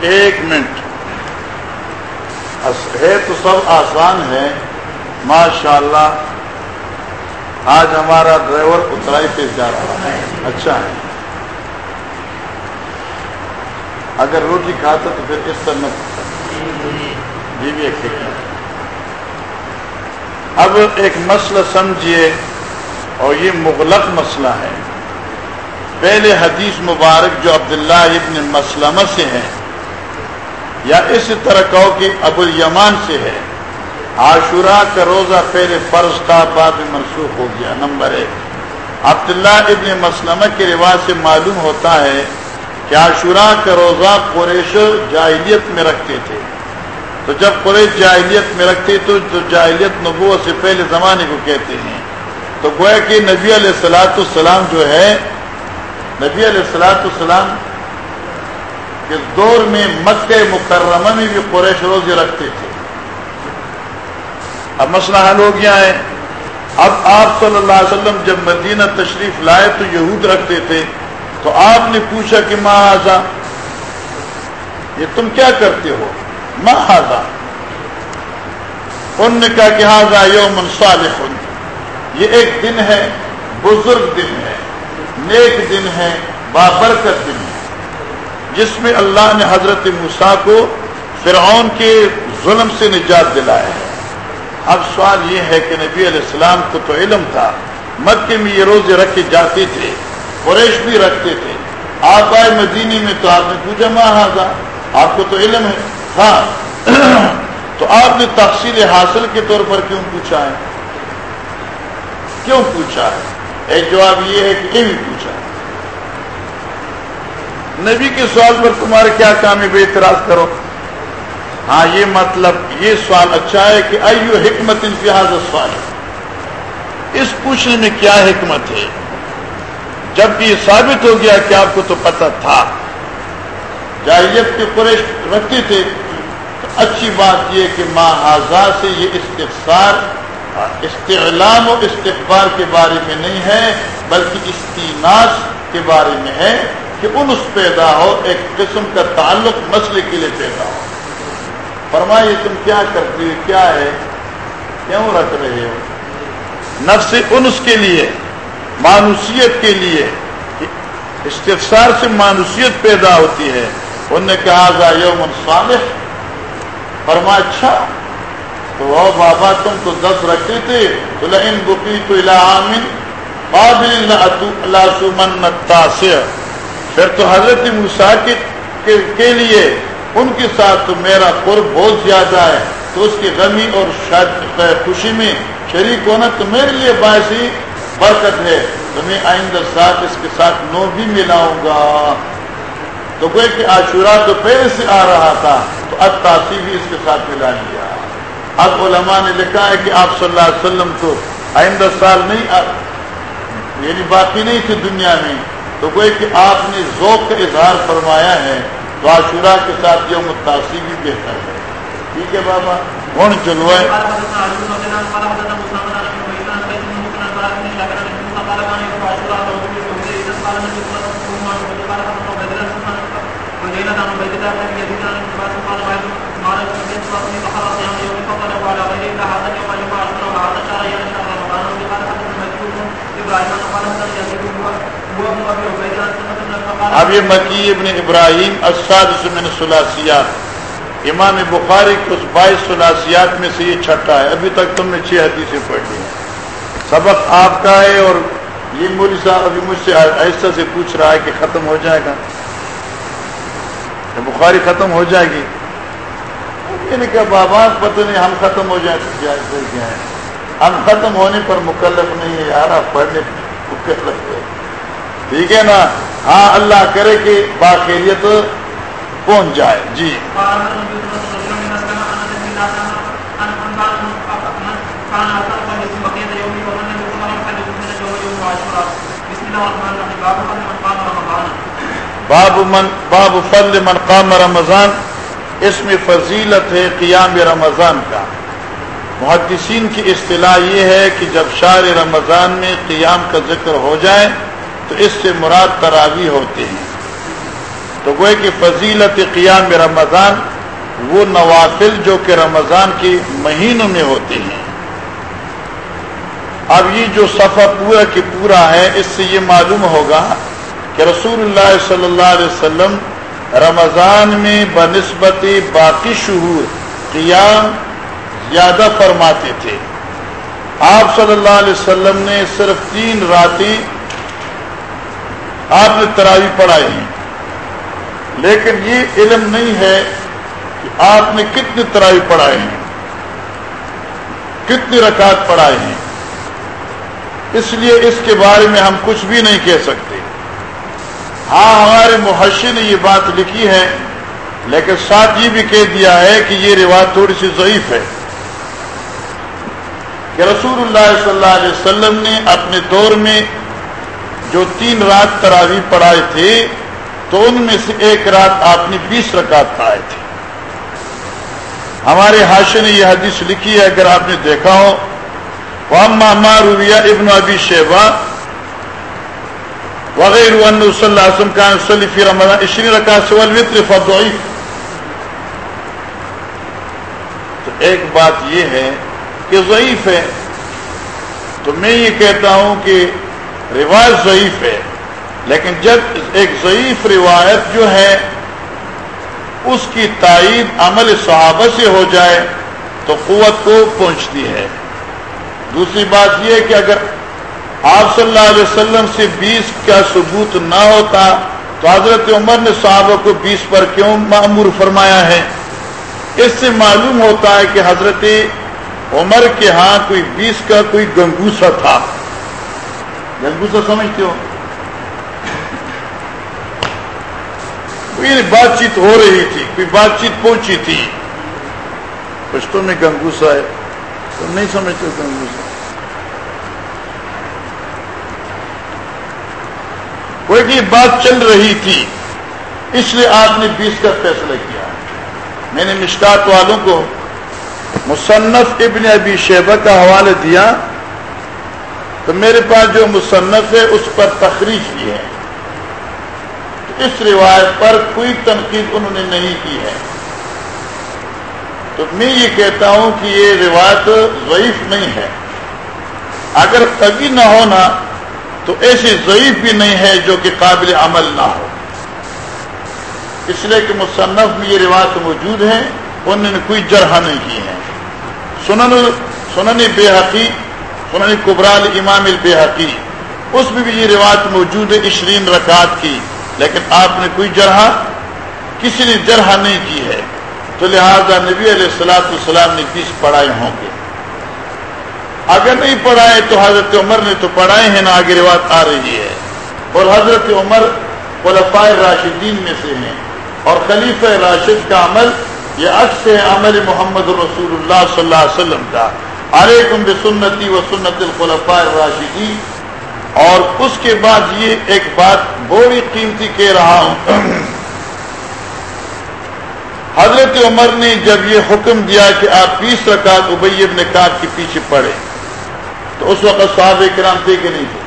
ایک منٹ۔ ہے تو سب آسان ہے ماشاء اللہ آج ہمارا ڈرائیور اترائی پہ جا رہا ہے۔ اچھا۔ ہے اگر روٹی کھاتا تو پھر اس طرح یہ بھی ایک اب ایک مسئلہ سمجھیے، اور یہ مغلق مسئلہ ہے۔ پہلے حدیث مبارک جو عبداللہ ابن مسلمہ سے ہے، یا اس طرح کہو کہ ابو الیمان سے ہے۔ عاشورہ کا روزہ پہلے فرض کا بعد میں منسوخ ہو گیا۔ نمبر ایک، عبداللہ ابن مسلمہ کے رواج سے معلوم ہوتا ہے کہ عاشورہ کا روزہ قریش جاہلیت میں رکھتے تھے۔ تو جب قریش جاہلیت میں رکھتے تو جاہلیت نبو سے پہلے زمانے کو کہتے ہیں۔ تو گویا کہ نبی علیہ السلاۃ السلام جو ہے، نبی علیہ السلاۃ السلام کے دور میں مکہ مکرمہ میں بھی قریش روزے رکھتے تھے۔ اب مسئلہ حل ہو گیا ہے۔ اب آپ صلی اللہ علیہ وسلم جب مدینہ تشریف لائے تو یہود رکھتے تھے تو آپ نے پوچھا کہ ماں آزا یہ تم کیا کرتے ہو؟ ماں آزا ان نے کہا کہ ہاضا یوم صالح۔ یہ ایک دن ہے، بزرگ دن ہے، نیک دن ہے، بابرکت دن ہے۔ جس میں اللہ نے حضرت مسا کو فرعون کے ظلم سے نجات دلایا ہے۔ اب سوال یہ ہے کہ نبی علیہ السلام کو تو علم تھا، مکے میں یہ روزے رکھے جاتے تھے، قریش بھی رکھتے تھے آپ آئے مدینی میں تو آپ نے پوچھا ماں آپ کو تو علم ہے۔ ہاں (clears throat) تو آپ نے تفصیل حاصل کے طور پر کیوں پوچھا ہے؟ کیوں پوچھا ہے؟ ایک جواب یہ ہے کہ بھی پوچھا نبی کے سوال پر تمہارا کیا کام ہے؟ بے اعتراض کرو۔ ہاں یہ مطلب یہ سوال اچھا ہے کہ ایو حکمت انفیاز سوال اس پوچھنے میں کیا حکمت ہے؟ جب یہ ثابت ہو گیا کہ آپ کو تو پتہ تھا۔ جاہلیت کے قریش رکھتے تھے۔ تو اچھی بات یہ کہ ماں آزاد سے یہ استفسار، استعلام و استقبال کے بارے میں نہیں ہے، بلکہ استیناس کے بارے میں ہے کہ ان اس پیدا ہو، ایک قسم کا تعلق مسئلے کے لیے پیدا ہو۔ فرمائیے تم کیا کرتی ہو، کیا ہے؟ کیوں رکھ رہے ہو؟ نفس انس کے لیے، مانوسیت کے لیے استفسار سے مانوسیت پیدا ہوتی ہے۔ انہوں نے کہا یوم صالح. فرما اچھا تو وہ بابا، تم تو دس رکھتے تھے۔ تو لئن بکی تو الامن قابل پھر تو حضرت موسیٰ کے لیے ان کے ساتھ تو میرا قرب بہت زیادہ ہے، تو اس کی غمی اور خوشی میں شریک ہونا تو میرے لیے باعثی برکت ہے۔ تو میں آئندہ ساتھ اس کے ساتھ نو بھی ملاؤں گا۔ تو کوئی کہ آشورا تو پہلے سے آ رہا تھا، تو اب تاثی بھی اس کے ساتھ ملا لیا۔ اب علماء نے لکھا ہے کہ آپ صلی اللہ علیہ وسلم تو آئندہ سال نہیں یعنی باقی نہیں تھی دنیا میں۔ تو کوئی کہ آپ نے ذوق کا اظہار فرمایا ہے تو عاشورہ کے ساتھ یوم تاثی بھی بہتر ہے۔ ٹھیک ہے بابا؟ کون چلو ہے۔ اب یہ مکی ابن ابراہیم اساد من سلاسیات امام بخاری کے اس بائیس سلاسیات میں سے یہ چھٹا ہے۔ ابھی تک تم نے چھ حدیثیں پڑھ لی ہیں۔ سبق آپ کا ہے اور یہ مولوی صاحب ابھی مجھ سے ایسا سے پوچھ رہا ہے کہ ختم ہو جائے گا۔ بخاری ختم ہو جائے گی۔ یعنی یہ نہیں بابا پتہ نہیں ہم ختم ہو جائیں ہم ختم ہونے پر مکلف نہیں ہے یار، آپ پڑھنے پر ٹھیک ہے نا؟ ہاں اللہ کرے کہ باخیریت پہنچ جائے۔ جی۔ باب من باب فضل من قام رمضان۔ اس میں فضیلت ہے قیام رمضان کا۔ محدثین کی اصطلاح یہ ہے کہ جب شار رمضان میں قیام کا ذکر ہو جائے تو اس سے مراد تراوی ہوتے ہیں۔ تو گوئے کہ فضیلت قیام رمضان وہ نوافل جو کہ رمضان کے مہینوں میں ہوتے ہیں۔ اب یہ جو صفحہ پورا کہ پورا ہے، اس سے یہ معلوم ہوگا کہ رسول اللہ صلی اللہ علیہ وسلم رمضان میں بنسبت باقی شہور قیام زیادہ فرماتے تھے۔ آپ صلی اللہ علیہ وسلم نے صرف تین راتیں آپ نے تراوی پڑھائی ہیں۔ لیکن یہ علم نہیں ہے کہ آپ نے کتنے تراوی پڑھائے ہیں، کتنی رکعت پڑھائے ہیں۔ اس لیے اس کے بارے میں ہم کچھ بھی نہیں کہہ سکتے۔ ہاں ہمارے محشی نے یہ بات لکھی ہے، لیکن ساتھ یہ بھی کہہ دیا ہے کہ یہ روایت تھوڑی سی ضعیف ہے۔ کہ رسول اللہ صلی اللہ علیہ وسلم نے اپنے دور میں جو تین رات تراوی پڑھائے تھے، تو ان میں سے ایک رات آپ نے بیس رکعت پڑھائے تھے۔ ہمارے حاشے نے یہ حدیث لکھی ہے، اگر آپ نے دیکھا ہو۔ رویہ ابن ابی شیبا وغیرہ صلی اللہ علیہ وسلم کا فی رمضان اشری رکعت سے والوتر فضعیف تو ایک بات یہ ہے کہ ضعیف ہے۔ تو میں یہ کہتا ہوں کہ روایت ضعیف ہے، لیکن جب ایک ضعیف روایت جو ہے، اس کی تائید عمل صحابہ سے ہو جائے، تو قوت کو پہنچتی ہے۔ دوسری بات یہ کہ اگر آپ صلی اللہ علیہ وسلم سے بیس کا ثبوت نہ ہوتا، تو حضرت عمر نے صحابہ کو بیس پر کیوں معمور فرمایا ہے؟ اس سے معلوم ہوتا ہے کہ حضرت عمر کے ہاں کوئی بیس کا کوئی گنگوسا تھا۔ گنگوسا سمجھتے ہو؟ کوئی یعنی بات چیت ہو رہی تھی، کوئی بات چیت پہنچی تھی۔ پشتوں میں گنگوسا ہے، تم نہیں سمجھتے گنگوسا کوئی بات چل رہی تھی، اس لیے آپ نے بیس کا فیصلہ کیا۔ میں نے مشکات والوں کو مصنف ابن ابی شیبہ کا حوالہ دیا تو میرے پاس جو مصنف ہے اس پر تخریج کی ہے۔ اس روایت پر کوئی تنقید انہوں نے نہیں کی ہے۔ تو میں یہ کہتا ہوں کہ یہ روایت ضعیف نہیں ہے۔ اگر کبھی نہ ہونا تو ایسی ضعیف بھی نہیں ہے جو کہ قابل عمل نہ ہو۔ اس لیے کہ مصنف میں یہ روایت موجود ہے۔ انہوں نے کوئی جرح نہیں کی ہے۔ سنن سنن بے حقی سنن قبرال امام البے اس میں بھی یہ روایت موجود ہے عشرین رکعت کی، لیکن آپ نے کوئی جرح، کسی نے جرح نہیں کی ہے۔ تو لہذا نبی علیہ السلاۃ السلام نے بیس پڑھائے ہوں گے؟ اگر نہیں پڑھائے تو حضرت عمر نے تو پڑھائے ہیں نا، آگے روایت آ رہی ہے۔ اور حضرت عمر خلفائے راشدین میں سے ہیں اور خلیف راشد کا عمل یہ عکس ہے عمل محمد رسول اللہ صلی اللہ علیہ وسلم کا علیکم بسنتی و سنت الخلفاء راشدین اور اس کے بعد یہ ایک بات بڑی قیمتی کہہ رہا ہوں۔ حضرت عمر نے جب یہ حکم دیا کہ آپ بیس رکعت ابئی ابن کاب کے پیچھے پڑے تو اس وقت صحابہ کرام تھے کہ نہیں تھے؟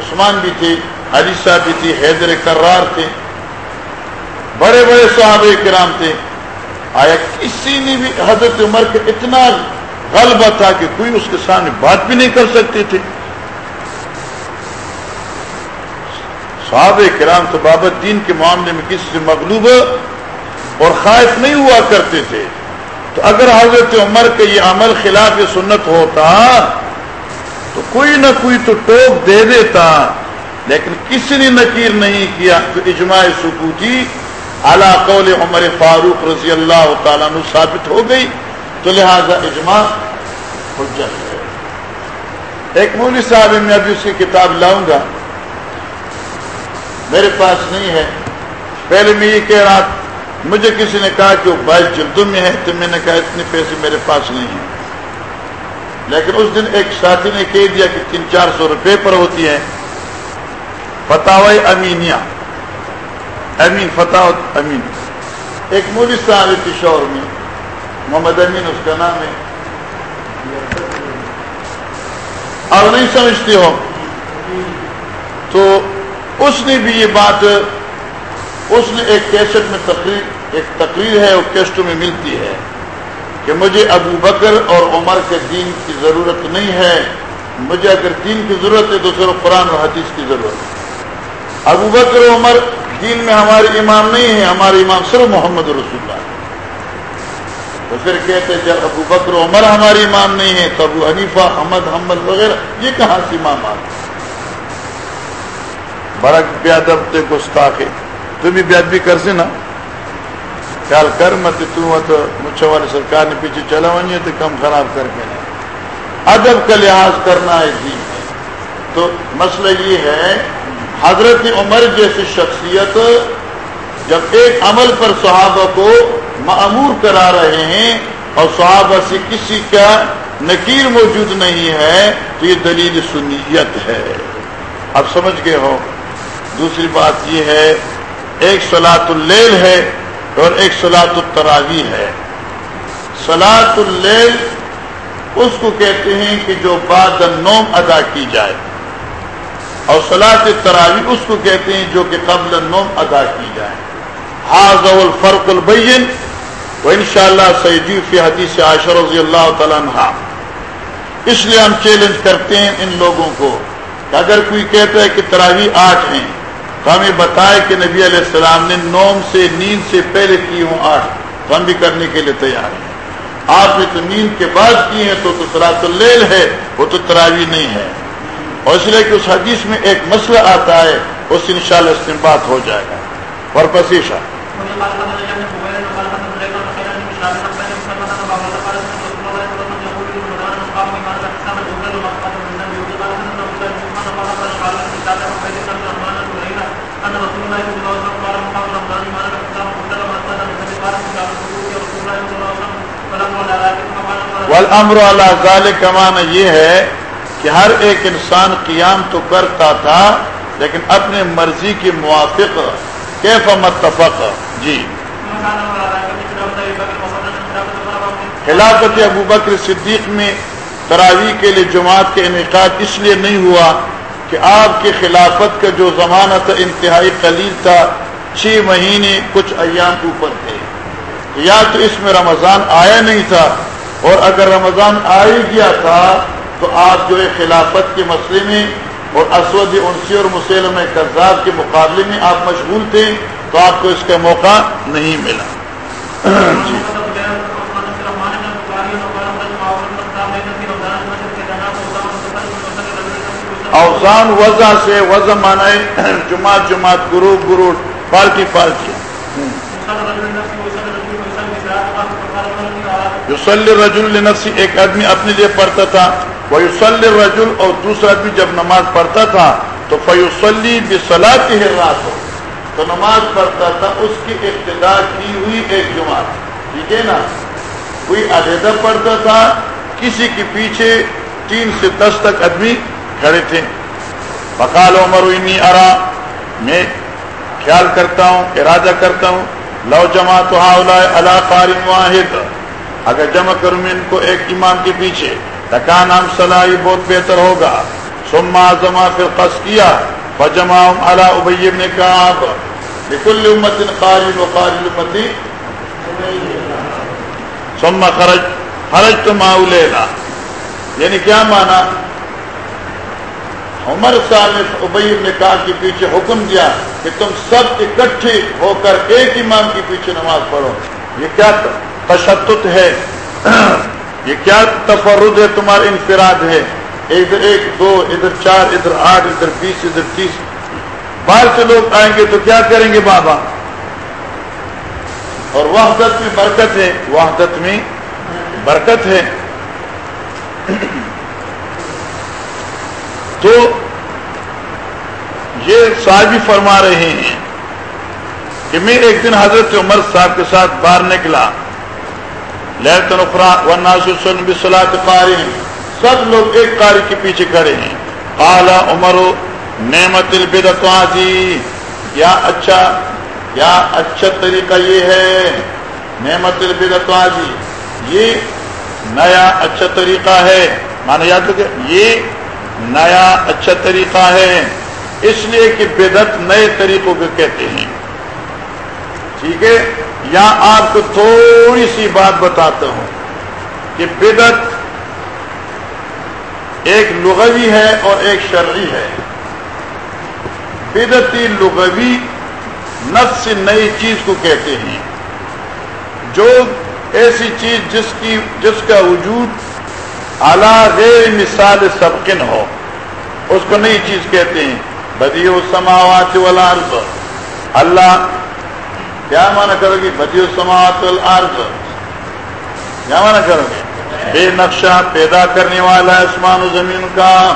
عثمان بھی تھے، علی صاحب بھی تھے، حیدر کرار تھے، بڑے بڑے صحابہ کرام تھے۔ آیا کسی نے بھی حضرت عمر کا اتنا غلبہ تھا کہ کوئی اس کے سامنے بات بھی نہیں کر سکتے تھے صحابہ کرام تو بابت دین کے معاملے میں کسی سے مغلوب اور خواہش نہیں ہوا کرتے تھے۔ تو اگر حضرت عمر کا یہ عمل خلاف سنت ہوتا تو کوئی نہ کوئی تو ٹوک دے دیتا، لیکن کسی نے نکیر نہیں کیا۔ تو اجماع سکوتی اعلی قول عمر فاروق رضی اللہ تعالیٰ عنہ ثابت ہو گئی، تو لہذا اجماع حجت ہے۔ ایک مولوی صاحب، میں ابھی اس کی کتاب لاؤں گا۔ میرے پاس نہیں ہے۔ پہلے میں یہ کہہ رہا مجھے کسی نے کہا کہ وہ بائیس جلدوں میں ہے، تو میں نے کہا اتنے پیسے میرے پاس نہیں ہیں۔ لیکن اس دن ایک ساتھی نے کہہ دیا کہ تین چار سو روپے پر ہوتی ہے فتح امینیا امین فتح امین. ایک مولی صاحب پشور میں، محمد امین اس کا نام ہے. اور نہیں سمجھتے ہو؟ تو اس نے بھی یہ بات، اس نے ایک کیسٹ میں تقریر، ایک تقریر ہے وہ کیسٹوں میں ملتی ہے کہ مجھے ابو بکر اور عمر کے دین کی ضرورت نہیں ہے۔ مجھے اگر دین کی ضرورت ہے تو صرف قرآن اور حدیث کی ضرورت ہے۔ ابو بکر عمر دین میں ہمارے امام نہیں ہے ہمارے امام صرف محمد رسول اللہ تو پھر کہتے جب ابو بکر عمر ہمارے امام نہیں ہے، تو ابو حنیفہ، احمد حمد وغیرہ، یہ کہاں سے امام آتے بڑا بیادب تھے گستاخ تو بھی بیاد بھی کر سے نا۔ خیال کر مت تو ہاں مچھے والے سرکار نے پیچھے چلا ونی تو کم خراب کر کے۔ ادب کا لحاظ کرنا ہے۔ دین تو مسئلہ یہ ہے حضرت عمر جیسی شخصیت جب ایک عمل پر صحابہ کو معمور کرا رہے ہیں اور صحابہ سے کسی کا نکیر موجود نہیں ہے، تو یہ دلیل سنیت ہے۔ اب سمجھ گئے ہو دوسری بات یہ ہے، ایک سلاۃ اللیل ہے اور ایک سلاۃ التراوی ہے۔ سلاۃ اللیل اس کو کہتے ہیں کہ جو بعد نوم ادا کی جائے۔ اور سلاط تراوی اس کو کہتے ہیں جو کہ قبل نوم ادا کی جائے۔ حاض الفرق البین وہ ان شاء اللہ سعیدی فی حدیث عاشر رضی اللہ تعالیٰ عنہ۔ اس لیے ہم چیلنج کرتے ہیں ان لوگوں کو کہ اگر کوئی کہتا ہے کہ تراوی آٹھ ہیں، تو ہمیں بتائے کہ نبی علیہ السلام نے نوم سے، نیند سے پہلے کی ہوں آٹھ۔ تو ہم بھی کرنے کے لیے تیار ہیں۔ آپ نے تو نیند کے بعد کی ہیں تو سلاط اللیل ہے، وہ تو تراوی نہیں ہے۔ اور اس لیے کہ اس حدیث میں ایک مسئلہ آتا ہے، اس سے انشاءاللہ اس میں بات ہو جائے گا۔ اور پرپسیشا والامر اللہ ذالک کا معنی یہ ہے کہ ہر ایک انسان قیام تو کرتا تھا، لیکن اپنے مرضی کے موافق کیف متفق؟ جی۔ خلافت ابو بکر صدیق میں تراوی کے لیے جماعت کے انعقاد اس لیے نہیں ہوا کہ آپ کی خلافت کا جو زمانہ تھا، انتہائی قلیل تھا، چھ مہینے کچھ ایام اوپر تھے۔ یا تو اس میں رمضان آیا نہیں تھا، اور اگر رمضان آ ہی گیا تھا تو آپ جو ہے خلافت کے مسئلے میں اور اسود انسی اور مسلم کذاب کے مقابلے میں آپ مشغول تھے، تو آپ کو اس کا موقع نہیں ملا۔ جی۔ اوزان وضع سے وضع مانا جماعت جماعت گرو گرو پارٹی پارٹی۔ یوسل رجول نفسی ایک آدمی اپنے لیے پڑھتا تھا۔ وہ یوسل رجول اور دوسرا آدمی جب نماز پڑھتا تھا، تو فیوسلی بسلا کی رات ہو تو نماز پڑھتا تھا، اس کی ابتدا کی ہوئی ایک جماعت ٹھیک ہے نا؟ کوئی علیحدہ پڑھتا تھا، کسی کے پیچھے تین سے دس تک آدمی کھڑے تھے۔ بکال عمر انی ارا میں خیال کرتا ہوں، ارادہ کرتا ہوں، لو جمع تو اللہ قارم واحد۔ اگر جمع کروں میں ان کو ایک امام کے پیچھے۔ ڈکا نام صلاحی بہت بہتر ہوگا۔ سما زما پھر قص کیا فجما الا ابیب نے کہا بکل امت قارن و قارن امتی سما خرج خرج تو ماؤ لینا یعنی کیا مانا؟ عمر صاحب نے ابئی نے کہا کہ پیچھے حکم دیا کہ تم سب اکٹھے ہو کر ایک امام کے پیچھے نماز پڑھو۔ یہ کیا تشدد ہے؟ یہ کیا تفرد ہے تمہارا انفراد ہے؟ ادھر ایک، دو، ادھر چار، ادھر آٹھ، ادھر بیس، ادھر تیس۔ باہر سے لوگ آئیں گے تو کیا کریں گے بابا؟ اور وحدت میں برکت ہے۔ وحدت میں برکت ہے۔ تو یہ صاحب فرما رہے ہیں کہ میں ایک دن حضرت عمر صاحب کے ساتھ باہر نکلا۔ لہتن اخرا قاری سب لوگ ایک قاری کے پیچھے کھڑے ہیں۔ کالا عمر، نعمت البدی یا اچھا یا اچھا طریقہ یہ ہے، نعمت البدی یہ نیا اچھا طریقہ ہے۔ مانا یاد کہ یہ نیا اچھا طریقہ ہے۔ اس لیے کہ بدت نئے طریقوں کو کہتے ہیں۔ ٹھیک ہے؟ یہاں آپ کو تھوڑی سی بات بتاتا ہوں کہ بدت ایک لغوی ہے اور ایک شرعی ہے۔ بدتی لغوی نفس نئی چیز کو کہتے ہیں۔ جو ایسی چیز جس کی، جس کا وجود اعلیٰ غیر مثال سبکن ہو، اس کو نئی چیز کہتے ہیں۔ بدیو سماوات والارض۔ اللہ کیا مانا کرو گی؟ بدیو سماوات والارض۔ کیا مانا کرو گے بے نقشہ پیدا کرنے والا آسمان و زمین کا۔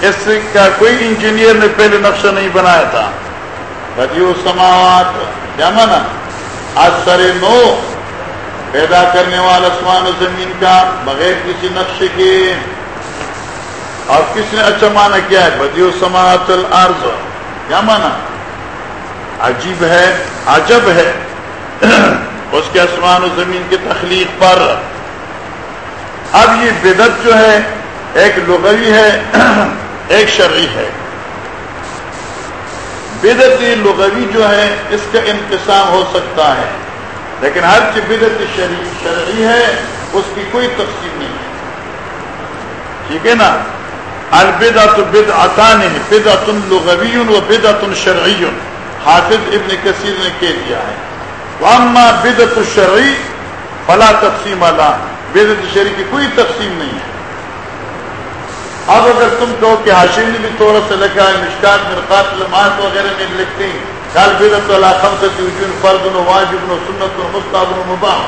اس کا کوئی انجینئر نے پہلے نقشہ نہیں بنایا تھا۔ بدیو سماوات کیا مانا آج نو پیدا کرنے والا آسمان و زمین کا بغیر کسی نقشے کے۔ اور کس نے اچھا مانا کیا ہے؟ بدیو سماعت الارض کیا مانا عجیب ہے، عجب ہے۔ اس کے آسمان و زمین کی تخلیق پر۔ اب یہ بدت جو ہے، ایک لغوی ہے، ایک شرعی ہے۔ بدتی لغوی جو ہے، اس کا انقسام ہو سکتا ہے۔ لیکن ہر چیز بدت شرعی ہے، اس کی کوئی تقسیم نہیں ہے۔ ٹھیک ہے نا؟ البدا تو بد آسان ہے بدا تن لغوی و بدا تن شرعی حافظ ابن کثیر نے کہہ دیا ہے۔ واما بدت الشرعی فلا تقسیم اللہ بدت شرعی کی کوئی تقسیم نہیں ہے۔ اب اگر تم کہو کہ ہاشم نے بھی تھوڑا سا لکھا ہے، مشکات، مرقات لمحات وغیرہ میں لکھتے ہیں۔ کال بدت اللہ خمسط وجون فرد و واجب و سنت و مستعب و مباح۔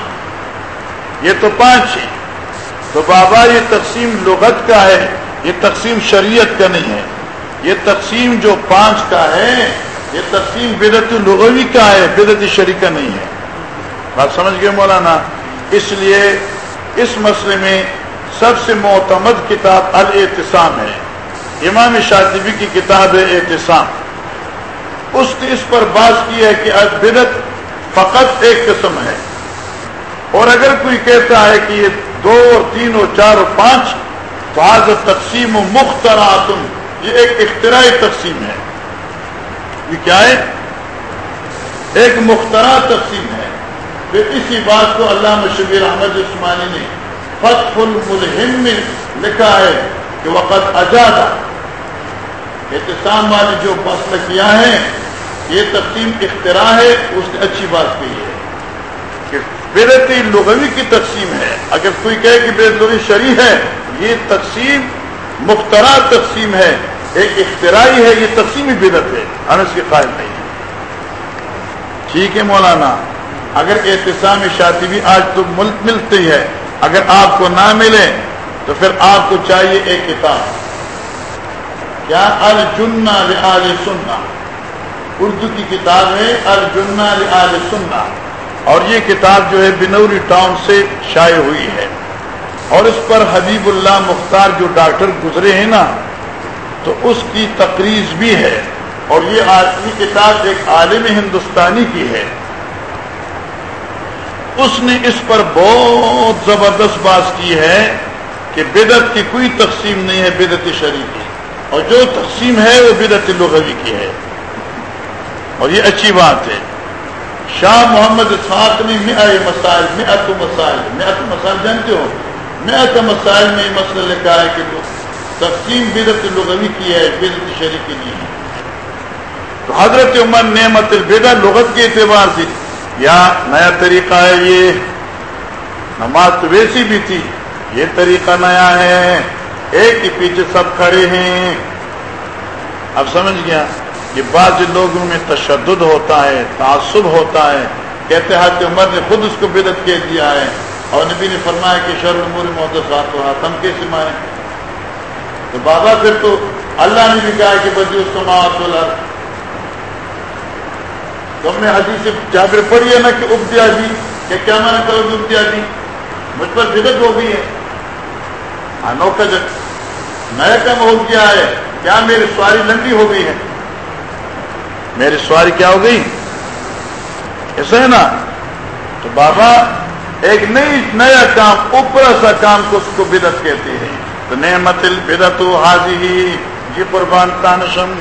یہ تو پانچ ہیں۔ تو بابا، یہ تقسیم لغت کا ہے، یہ تقسیم شریعت کا نہیں ہے۔ یہ تقسیم جو پانچ کا ہے یہ تقسیم بدت لغوی کا ہے بدت شریک کا نہیں ہے۔ بات سمجھ گئے مولانا؟ اس لیے اس مسئلے میں سب سے معتمد کتاب الاعتصام ہے۔ امام شاطبی کی کتاب ہے احتسام اس نے اس پر بات کی ہے کہ بدت فقط ایک قسم ہے۔ اور اگر کوئی کہتا ہے کہ یہ دو اور تین اور چار اور پانچ، تو آج تقسیم و مختراتم یہ ایک اختراعی تقسیم ہے۔ یہ کیا ہے؟ ایک مخترا تقسیم ہے پھر اسی بات کو اللہ شبیر احمد عثمانی نے فتح الملہم میں لکھا ہے کہ وقت اجازا احتسام والے جو فصل کیا ہے، یہ تقسیم اختراع ہے، اس نے اچھی بات کہی ہے کہ بدت لغوی کی تقسیم ہے۔ اگر کوئی کہے کہ بے لغوی شریح ہے، یہ تقسیم مخترا تقسیم ہے۔ ایک اختراعی ہے، یہ تقسیمی بدت ہے۔ ہم اس کے قائم نہیں ہے۔ ٹھیک ہے مولانا، اگر احتسام شاطی بھی آج تو ملک ملتی ہے، اگر آپ کو نہ ملے، تو پھر آپ کو چاہیے ایک کتاب۔ کیا الجنا رعال سننا اردو کی کتاب ہے الجنا رعال سننا اور یہ کتاب جو ہے بنوری ٹاؤن سے شائع ہوئی ہے۔ اور اس پر حبیب اللہ مختار جو ڈاکٹر گزرے ہیں نا تو اس کی تقریض بھی ہے اور یہ آدمی کتاب ایک عالم ہندوستانی کی ہے۔ اس نے اس پر بہت زبردست بات کی ہے کہ بدت کی کوئی تقسیم نہیں ہے بدت شریف کی اور جو تقسیم ہے وہ بدت لغوی کی ہے۔ اور یہ اچھی بات ہے۔ شاہ محمد اسحاق نے مسائل میں مسائل میں مسائل، جانتے ہو؟ میں مسائل میں یہ مسئلہ لکھا ہے کہ تقسیم بدت لغوی کی ہے بدت شریف کی نہیں ہے تو حضرت عمر نعمت البدا لغت کے اعتبار سے، یا نیا طریقہ ہے یہ۔ نماز تو ویسی بھی تھی، یہ طریقہ نیا ہے۔ ایک ہی پیچھے سب کھڑے ہیں۔ اب سمجھ گیا کہ بعض لوگوں میں تشدد ہوتا ہے، تعصب ہوتا ہے۔ کہتے ہیں کہ عمر نے خود اس کو بدت کہہ دیا ہے۔ اور نبی نے فرمایا کہ شر العمور محدود بات ہو کیسے مانے تو بابا پھر تو اللہ نے بھی کہا کہ بجی اس کو ماحول بولا تو ہم نے حدیث جابر پڑھی ہے نا کہ ابتیا دی جی، کہ کیا مانا کرو گی ابتیا دی جی؟ مجھ پر بدت ہو گئی ہے۔ ہاں، انوکھا جب نیا کم ہو گیا ہے، کیا میری سواری لمبی ہو گئی ہے؟ میری سواری کیا ہو گئی؟ ایسا ہے نا؟ تو بابا ایک نئی، نیا کام اوپر سا کام کو اس کو بدت کہتے ہیں۔ تو نعمت البدت حاضی ہی جی قربان تانشم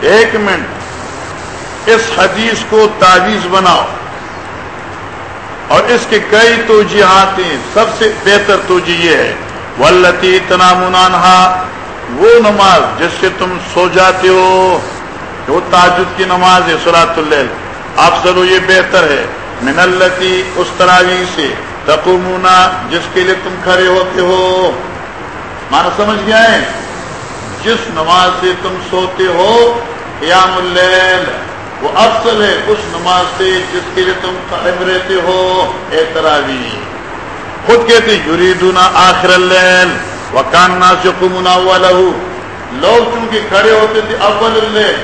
ایک منٹ، اس حدیث کو تعویذ بناؤ۔ اور اس کے کئی توجیحات ہیں، سب سے بہتر توجہ یہ ہے ولتی تنا منانہا وہ نماز جس سے تم سو جاتے ہو وہ تاجد کی نماز ہے سرات اللیل افضل یہ بہتر ہے۔ من التی اس تراوی سے تقومونا، جس کے لیے تم کھڑے ہوتے ہو۔ مانا سمجھ گیا ہے؟ جس نماز سے تم سوتے ہو، قیام اللیل، وہ افضل ہے اس نماز سے جس کے لیے تم قائم رہتے ہو۔ اے تراوی خود کہتے یریدون آخر اللیل وکان ناسقمنا ولہو لوگ چونکہ کھڑے ہوتے تھے، اول اللیل،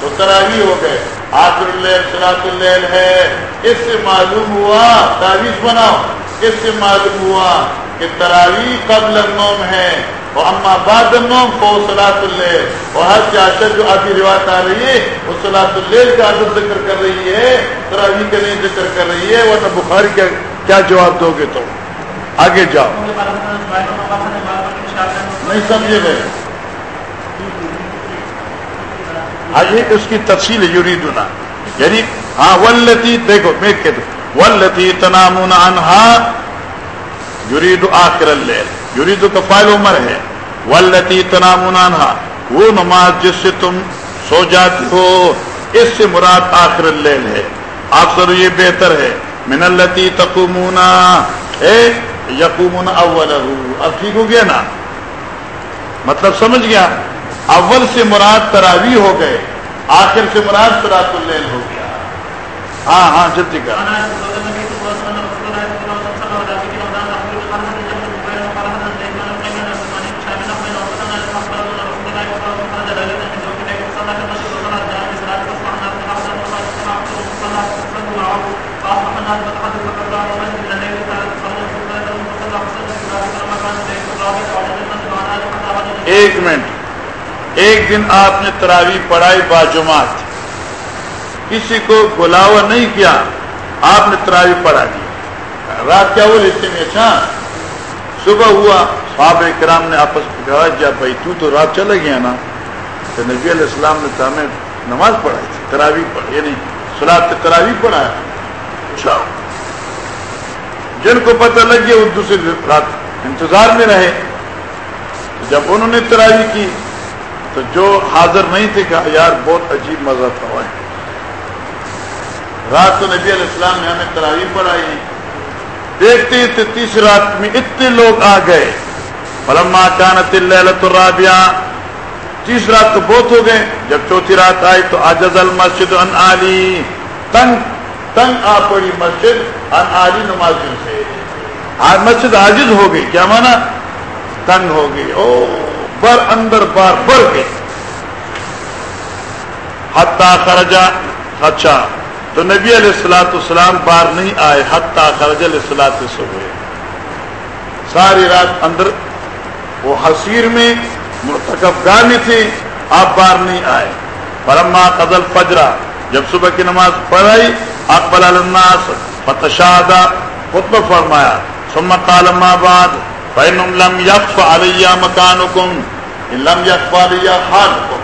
تو تراوی ہو گئے۔ آخر اللیل صلاۃ اللیل ہے۔ اس سے معلوم ہوا تعویذ بناؤ۔ اس سے معلوم ہوا کہ تراوی قبل النوم ہے۔ اور اما بعد النوم کو صلاۃ اللیل۔ اور ہر چاشر جو آدھی روایت آ رہی ہے وہ صلاۃ اللیل کا عدد ذکر کر رہی ہے تراوی کا نہیں ذکر کر رہی ہے ورنہ بخاری کا کیا جواب دو گے تو آگے جاؤ۔ نہیں سمجھے گئے۔ آئیے اس کی تفصیل یریدنا۔ یعنی ہاں ولتی دیکھو میں کہتا ولتی تنامون انہا یرید آخر اللیل۔ یرید کا فائل عمر ہے۔ ولتی تنامون انہا وہ نماز جس سے تم سو جاتے ہو، اس سے مراد آخر اللیل ہے۔ آپ سر یہ بہتر ہے۔ من التی تقومونا اے، یقومون اول اب ٹھیک ہو گیا نا؟ مطلب سمجھ گیا؟ اول سے مراد تراوی ہو گئے، آخر سے مراد سرات اللیل ہو گیا۔ ہاں ہاں جلدی کر ایک منٹ ایک دن آپ نے تراوی پڑھائی باجماعت کسی کو بلاوا نہیں کیا، آپ نے تراوی پڑھا دی۔ رات کیا وہ لیتے میں؟ اچھا صبح ہوا صحاب کرام نے آپس میں کہا بھائی تو تو رات چلا گیا نا۔ تو نبی علیہ السلام نے تو ہمیں نماز پڑھائی تھی تراوی پڑھ یعنی سلاد تراوی پڑھایا۔ اچھا۔ جن کو پتہ لگ گیا، وہ دوسری رات انتظار میں رہے۔ جب انہوں نے تراوی کی تو جو حاضر نہیں تھے کہا، یار بہت عجیب مزہ تھا رات تو نبی علیہ السلام نے ہمیں تراوی پڑھائی۔ دیکھتے تھے تیسری رات میں اتنے لوگ آ گئے۔ فلما کانت اللیلۃ الرابعہ۔ تیس رات تو بہت ہو گئے۔ جب چوتھی رات آئی تو آجز المسجد ان علی تنگ تنگ آ پڑی مسجد ان علی نماز سے۔ مسجد عاجز ہو گئی۔ کیا مانا؟ تنگ ہو گئی۔ او بر اندر بار بر گئے حتہ خرجا اچھا تو نبی علیہ السلاۃ السلام بار نہیں آئے حتہ خرج السلاط سے ساری رات اندر وہ حسیر میں مرتکب گاہ میں تھے، آپ بار نہیں آئے۔ پرما قدل فجرا جب صبح کی نماز پڑھائی، اقبل الناس فتشادہ خطب فرمایا، ثم قال ما بعد فإنهم لم يخف علي مكانكم لم يخف علي حالكم۔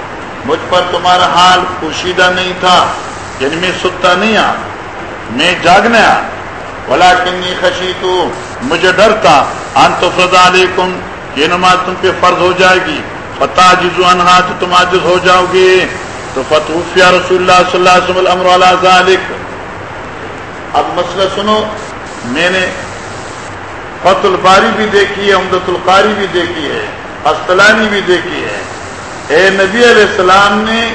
مجھ پر تمہارا حال پوشیدہ نہیں تھا یعنی میں ستا نہیں آ، میں جاگنے آ۔ بلا کنی خشی تو مجھے ڈر تھا ان تو فضا علیکم یہ نماز تم پہ فرض ہو جائے گی۔ فتح جزو انہا تو تم عاجز ہو جاؤ گے۔ تو فتح رسول اللہ صلی اللہ علیہ وسلم امر ذالک اب مسئلہ سنو، میں نے فت الباری بھی دیکھی ہے امدت القاری بھی دیکھی ہے استلانی بھی دیکھی ہے۔ اے نبی علیہ السلام نے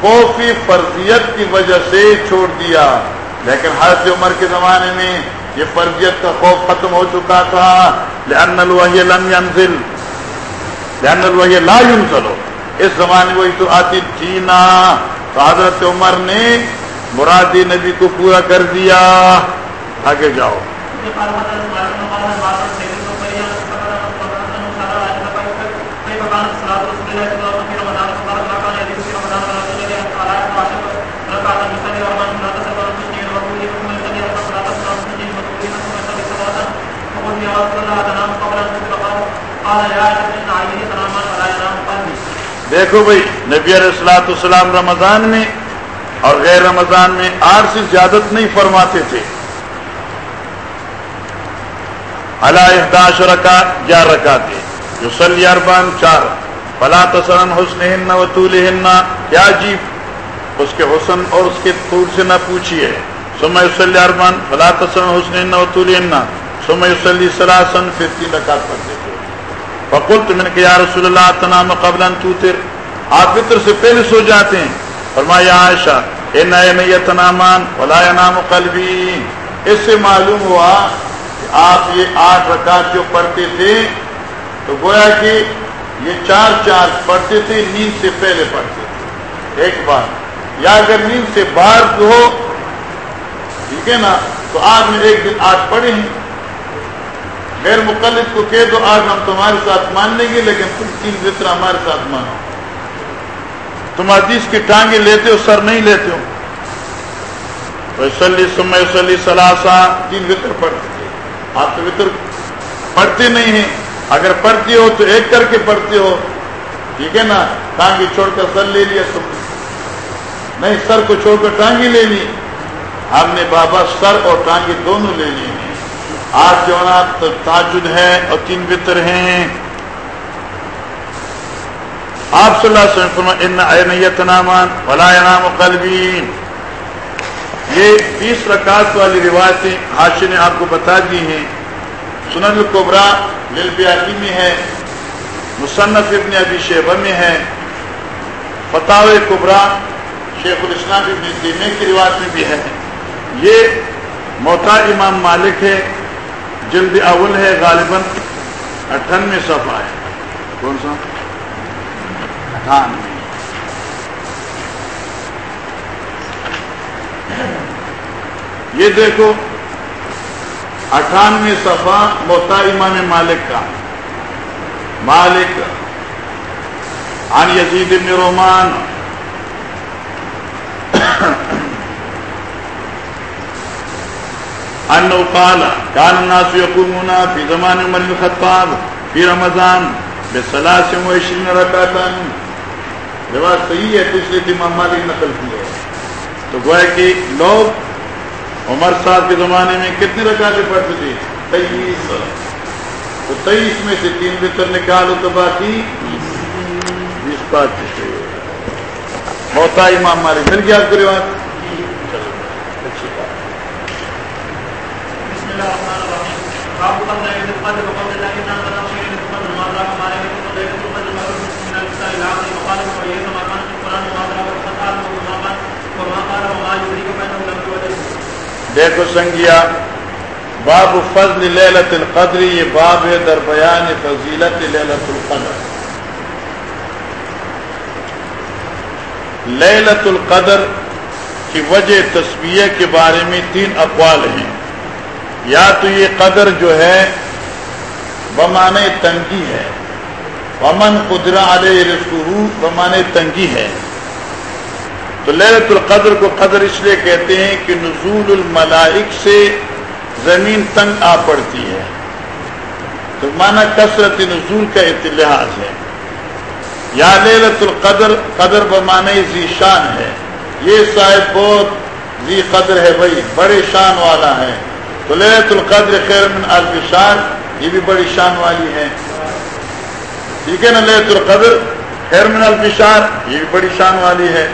خوفی فرضیت کی وجہ سے چھوڑ دیا۔ لیکن حضرت عمر کے زمانے میں یہ فرضیت کا خوف ختم ہو چکا تھا۔ لأن الوحی لم ينزل لأن الوحی لا ينزل اس زمانے وہی تو آتی تھی نا۔ تو حضرت عمر نے مرادی نبی کو پورا کر دیا۔ آگے جاؤ۔ دیکھو بھائی، نبی علیہ السلاۃ السلام رمضان میں اور غیر رمضان میں آر سے زیادت نہیں فرماتے تھے۔ اللہ داش رکا گیارہ رکاتے جو سلی اربان چار۔ فلا تسرن حسن ہن و طول ہننا کیا جیب اس کے حسن اور اس کے طول سے نہ پوچھیے۔ سمے سلی اربان فلا تسرن حسن ہن و طول ہننا سلی سلاسن پھر تین رکعت پڑھتے تھے فقلت من کہ یا رسول اللہ تنام قبل توتر۔ آپ فطر سے پہلے سو جاتے ہیں۔ فرمایا عائشہ اے نئے نئے تنامان ولا ینام قلبی۔ اس سے معلوم ہوا کہ آپ یہ آٹھ رکعت جو پڑھتے تھے، تو گویا کہ یہ چار چار پڑھتے تھے، نیند سے پہلے پڑھتے تھے۔ ایک بار یا اگر نیند سے باہر ہو، ٹھیک ہے نا، تو آپ نے ایک دن آٹھ پڑھے ہیں۔ غیر مقلد کو کہہ دو، آج ہم تمہارے ساتھ مان لیں گے، لیکن تم تین وطر ہمارے ساتھ مانو۔ تم حدیث کی ٹانگیں لیتے ہو، سر نہیں لیتے ہو۔ ویسلی سمے سلاسا تین وطر پڑھتے تھے آپ تو وطر پڑھتے نہیں ہیں۔ اگر پڑھتے ہو تو ایک کر کے پڑھتے ہو۔ ٹھیک ہے نا؟ ٹانگی چھوڑ کر سر لے لیا تم نہیں، سر کو چھوڑ کر ٹانگی لے لی۔ ہم نے بابا سر اور ٹانگی دونوں لے لی آج جو تاجد ہے اور تین وطر ہیں۔ آپ صلی اللہ علیہ وسلم ان نامان ولا نام قلبی یہ بیس رکعت والی روایتیں حاشی نے آپ کو بتا دی ہیں۔ سنن القبرا للبیاتی میں ہے، مصنف ابن ابی شیبہ میں ہے۔ فتح قبرا شیخ الاسلام ابن تیمیہ کی روایت میں بھی ہے۔ یہ موتا امام مالک ہے۔ جلد اول ہے غالباً اٹھانوے صفحہ ہے۔ کون سا؟ اٹھانوے۔ یہ دیکھو اٹھانوے صفحہ موتا امام مالک کا۔ مالک عن یزید بن رومان۔ انه قال كان الناس يقومون في زمان عمر بن الخطاب في رمضان بثلاث وعشرين ركعة رواج صحیح ہے تو اس لیے مالک نقل کی ہے۔ تو گویا کہ لوگ عمر صاحب کے زمانے میں کتنے رکعتیں پڑھتے تھے؟ تیئیس۔ تو تیئیس میں سے تین بہتر نکالو تو باقی بیس پانچ ہوتا امام مالک، مل گیا آپ کو رواج؟ دیکھو سنگیا، باب فضل لیلت القدر، یہ باب ہے در بیان فضیلت لیلت القدر۔ لیلت القدر کی وجہ تصویر کے بارے میں تین اقوال ہیں۔ یا تو یہ قدر جو ہے بمانے تنگی ہے۔ ومن قدرا علیہ رسو بمانے تنگی ہے۔ تو للت القدر کو قدر اس لیے کہتے ہیں کہ نزول الملائک سے زمین تنگ آ پڑتی ہے۔ تو مانا کثرت نزول کا اتحاد ہے۔ یا للت القدر، قدر بمانے ذیشان ہے۔ یہ صاحب بہت ذی قدر ہے بھائی، بڑے شان والا ہے۔ تو للت القدر خیر من الف شان، یہ بھی بڑی شان والی ہے۔ ٹھیک ہے نا للت القدر؟ خیر من الف شان، یہ بھی بڑی شان والی ہے۔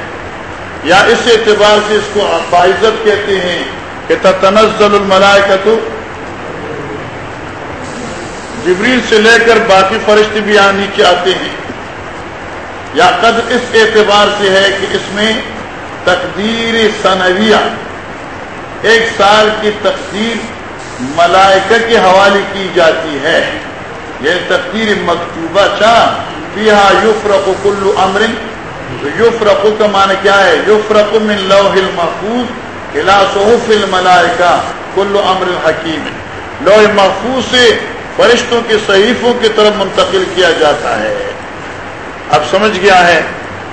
یا اس اعتبار سے اس کو باعزت کہتے ہیں کہ تنزل الملائے تو جبریل سے لے کر باقی فرشتے بھی یہاں نیچے آتے ہیں۔ یا قدر اس اعتبار سے ہے کہ اس میں تقدیر سنویہ ایک سال کی تقدیر ملائکہ کے حوالے کی جاتی ہے۔ یہ تقدیر مکتوبہ چاہ پیہا یفرق کلو امرن تو یفرق کا معنی کیا ہے؟ یفرق من لوح المحفوظ الى صحف الملائکہ، کل امر حکیم۔ لوح محفوظ سے فرشتوں کے صحیفوں کی طرف منتقل کیا جاتا ہے۔ اب سمجھ گیا ہے؟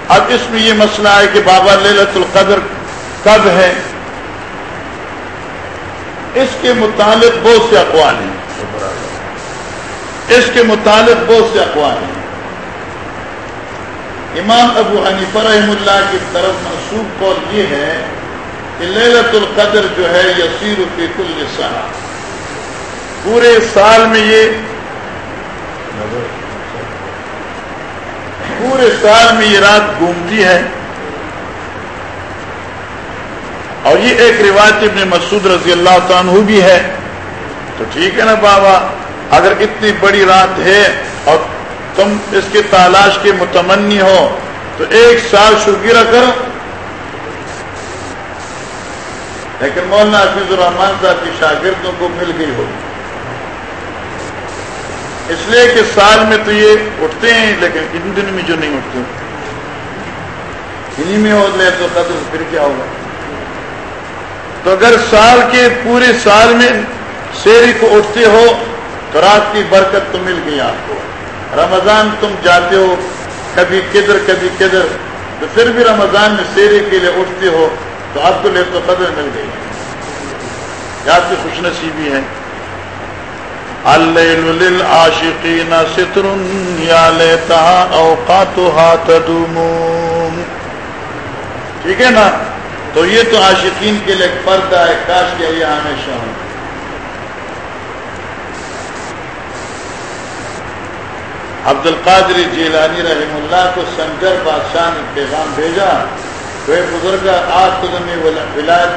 اب اس میں یہ مسئلہ ہے کہ بابا لیلت القدر کب ہے؟ اس کے متعلق بہت سے اقوال ہیں۔ اس کے متعلق بہت سے اقوال ہیں۔ امام ابو حنیفہ رحم اللہ کی طرف منسوخ قول یہ ہے کہ للت القدر جو ہے یسیر فی کل سنہ۔ پورے سال میں یہ پورے سال میں یہ رات گھومتی ہے۔ اور یہ ایک روایت ابن مسعود رضی اللہ عنہ بھی ہے۔ تو ٹھیک ہے نا بابا، اگر اتنی بڑی رات ہے اور تم اس کی تلاش کے متمنی ہو تو ایک سال شکریہ کرو لیکن مولانا حفیظ الرحمان صاحب کی شاگردوں کو مل گئی ہو۔ اس لیے کہ سال میں تو یہ اٹھتے ہیں، لیکن ان دن میں جو نہیں اٹھتے۔ انہیں میں ہو لے تو قدر پھر کیا ہوگا؟ تو اگر سال کے پورے سال میں شیری کو اٹھتے ہو تو رات کی برکت تو مل گئی آپ کو۔ رمضان تم جاتے ہو، کبھی کدھر کبھی کدھر تو پھر بھی رمضان میں شیری کے لیے اٹھتے ہو، تو آپ کو لے تو قدر مل گئی آپ کی خوش نصیبی ہے الشقین ستر یا لیتا اوقاتها تدوم ٹھیک ہے نا؟ تو یہ تو عاشقین کے لیے ایک پردہ ہے کاش کے یہ ہمیشہ ہوں۔ عبد القادر جیلانی رحم اللہ کو سنجر بادشاہ نے پیغام بھیجا تو ایک بزرگ، آج تمہیں ولایت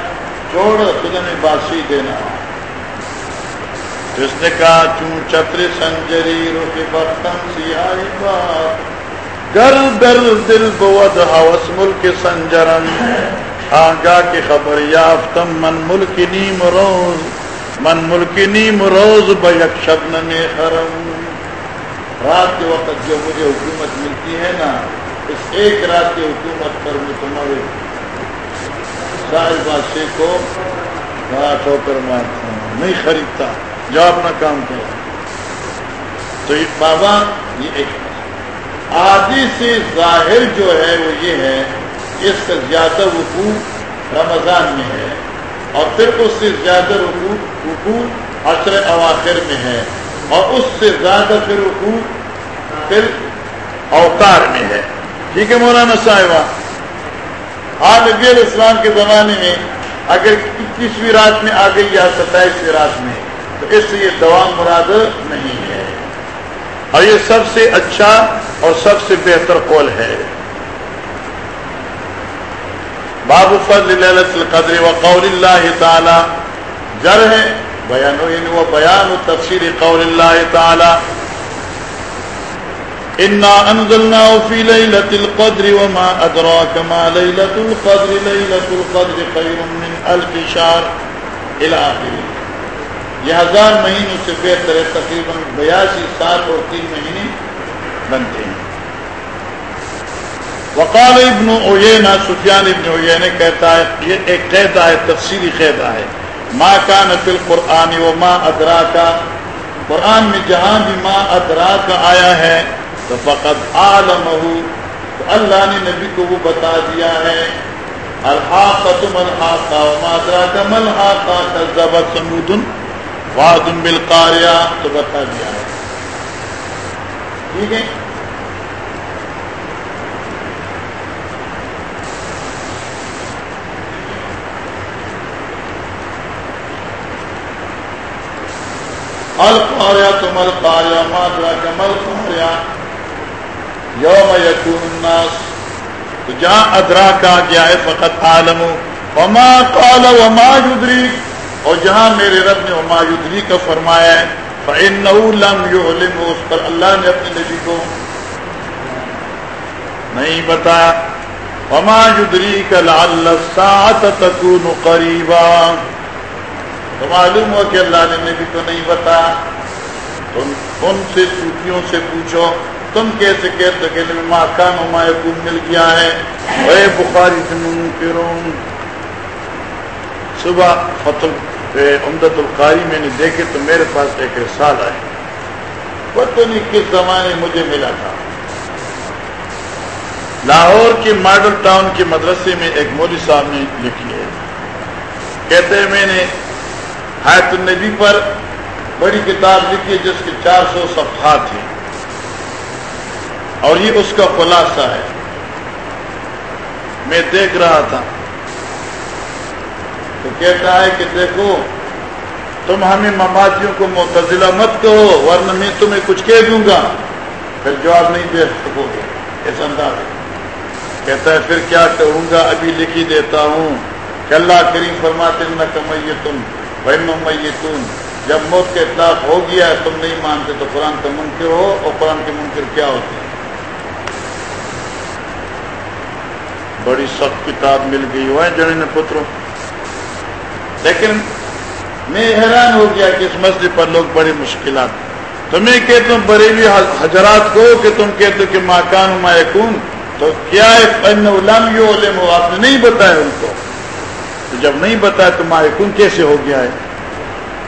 چھوڑ تمہیں بادشاہی دینا۔ جس نے کہا، چون چتر سنجری روک برتن سیاہی بات۔ گر در دل بود ہوس ملک سنجرن۔ آگاہ کی خبر یافتم، من ملک نیم روز۔ من ملک نیم روز بیک شبن میں حرم۔ رات کے وقت جو مجھے حکومت ملتی ہے نا، اس ایک رات کی حکومت پر میں تمہارے سارے بادشاہ کو ٹھوکر مارتا ہوں، نہیں خریدتا جو اپنا کام کرو۔ تو یہ بابا، یہ ایک آدھی سے ظاہر جو ہے وہ یہ ہے، اس کا زیادہ وقوع رمضان میں ہے اور پھر اس سے زیادہ وقوع وقوع عصر اواخر میں ہے۔ اور اس سے زیادہ پھر وقوع پھر اوتار میں ہے۔ ٹھیک ہے مولانا صاحبہ؟ آج نبی علیہ السلام کے زمانے میں اگر اکیسویں رات میں آ گئی یا ستائیسویں رات میں، تو اس سے یہ دوام مراد نہیں ہے۔ اور یہ سب سے اچھا اور سب سے بہتر قول ہے۔ باب فضل القدر و اللہ تعالی جر ہے بیان یعنی وہ بیان و تفسیر قول اللہ تعالی انا انزلنا في ليله القدر وما ادراك ما ليله القدر ليله القدر خير من الف شهر الى اخره یہ ہزار مہینوں سے بہتر ہے، تقریباً بیاسی سال اور تین مہینے بنتے ہیں۔ وقال ابن اوینا سفیان ابن اوینا کہتا ہے، یہ ایک قیدا ہے تفصیلی قیدا ہے ما کان فی القرآن و ما ادرا کا قرآن میں جہاں بھی ما ادرا کا آیا ہے، تو فقط عالم تو اللہ نے نبی کو وہ بتا دیا ہے۔ الحاق تم الحاقہ مادرا کا ملحاقہ کا سمود واد بالقاریہ تو بتا دیا ہے۔ ٹھیک ہے؟ القاریا تم القاریا مادرا کمل قاریا یوم یقون الناس۔ تو جہاں ادرا کا گیا ہے، فقط عالم وما قال وما یدری اور جہاں میرے رب نے وما یدری کا فرمایا ہے، فإنه لم يعلم اس پر اللہ نے اپنے نبی کو نہیں بتایا وما یدری کا لعل الساعة تكون قریبا۔ تو معلوم ہو کہ اللہ نے نبی کو نہیں بتا تم ان سے چوٹیوں سے پوچھو، تم کیسے کہتے کہ ماں کان ہما یقون مل گیا ہے؟ اے بخاری منکرون۔ صبح فتح امدت القاری میں نے دیکھے تو میرے پاس ایک رسال آئے۔ وہ تو نہیں کس زمانے مجھے ملا تھا۔ لاہور کے ماڈل ٹاؤن کے مدرسے میں ایک مودی صاحب نے لکھی ہے۔ کہتے ہیں میں نے حیات النبی پر بڑی کتاب لکھی ہے جس کے چار سو صفحات ہیں۔ اور یہ اس کا خلاصہ ہے۔ میں دیکھ رہا تھا۔ تو کہتا ہے کہ دیکھو، تم ہمیں ممادیوں کو متضلہ مت کہو، ورنہ میں تمہیں کچھ کہہ دوں گا۔ پھر جواب نہیں دے سکو گے۔ اس انداز کہتا ہے، پھر کیا کہوں گا؟ ابھی لکھی دیتا ہوں کہ اللہ کریم فرماتے نہ کمائیے تم میتون جب موت کا اطلاق ہو گیا ہے، تم نہیں مانتے، تو قرآن کا منکر ہو اور قرآن کے منکر کیا ہوتے ہیں بڑی سخت کتاب مل گئی۔ ہوا ہے جڑنے پتروں۔ لیکن میں حیران ہو گیا کہ اس مسئلے پر لوگ بڑی مشکلات۔ تو میں کہتا ہوں بریلی حضرات کو کہ تم کہتے کہ ماکان ما یکون۔ تو کیا ہے؟ علم ہو آپ نے نہیں بتایا ان کو۔ تو جب نہیں بتایا تو کن کیسے ہو گیا ہے؟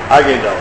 آگے جاؤ۔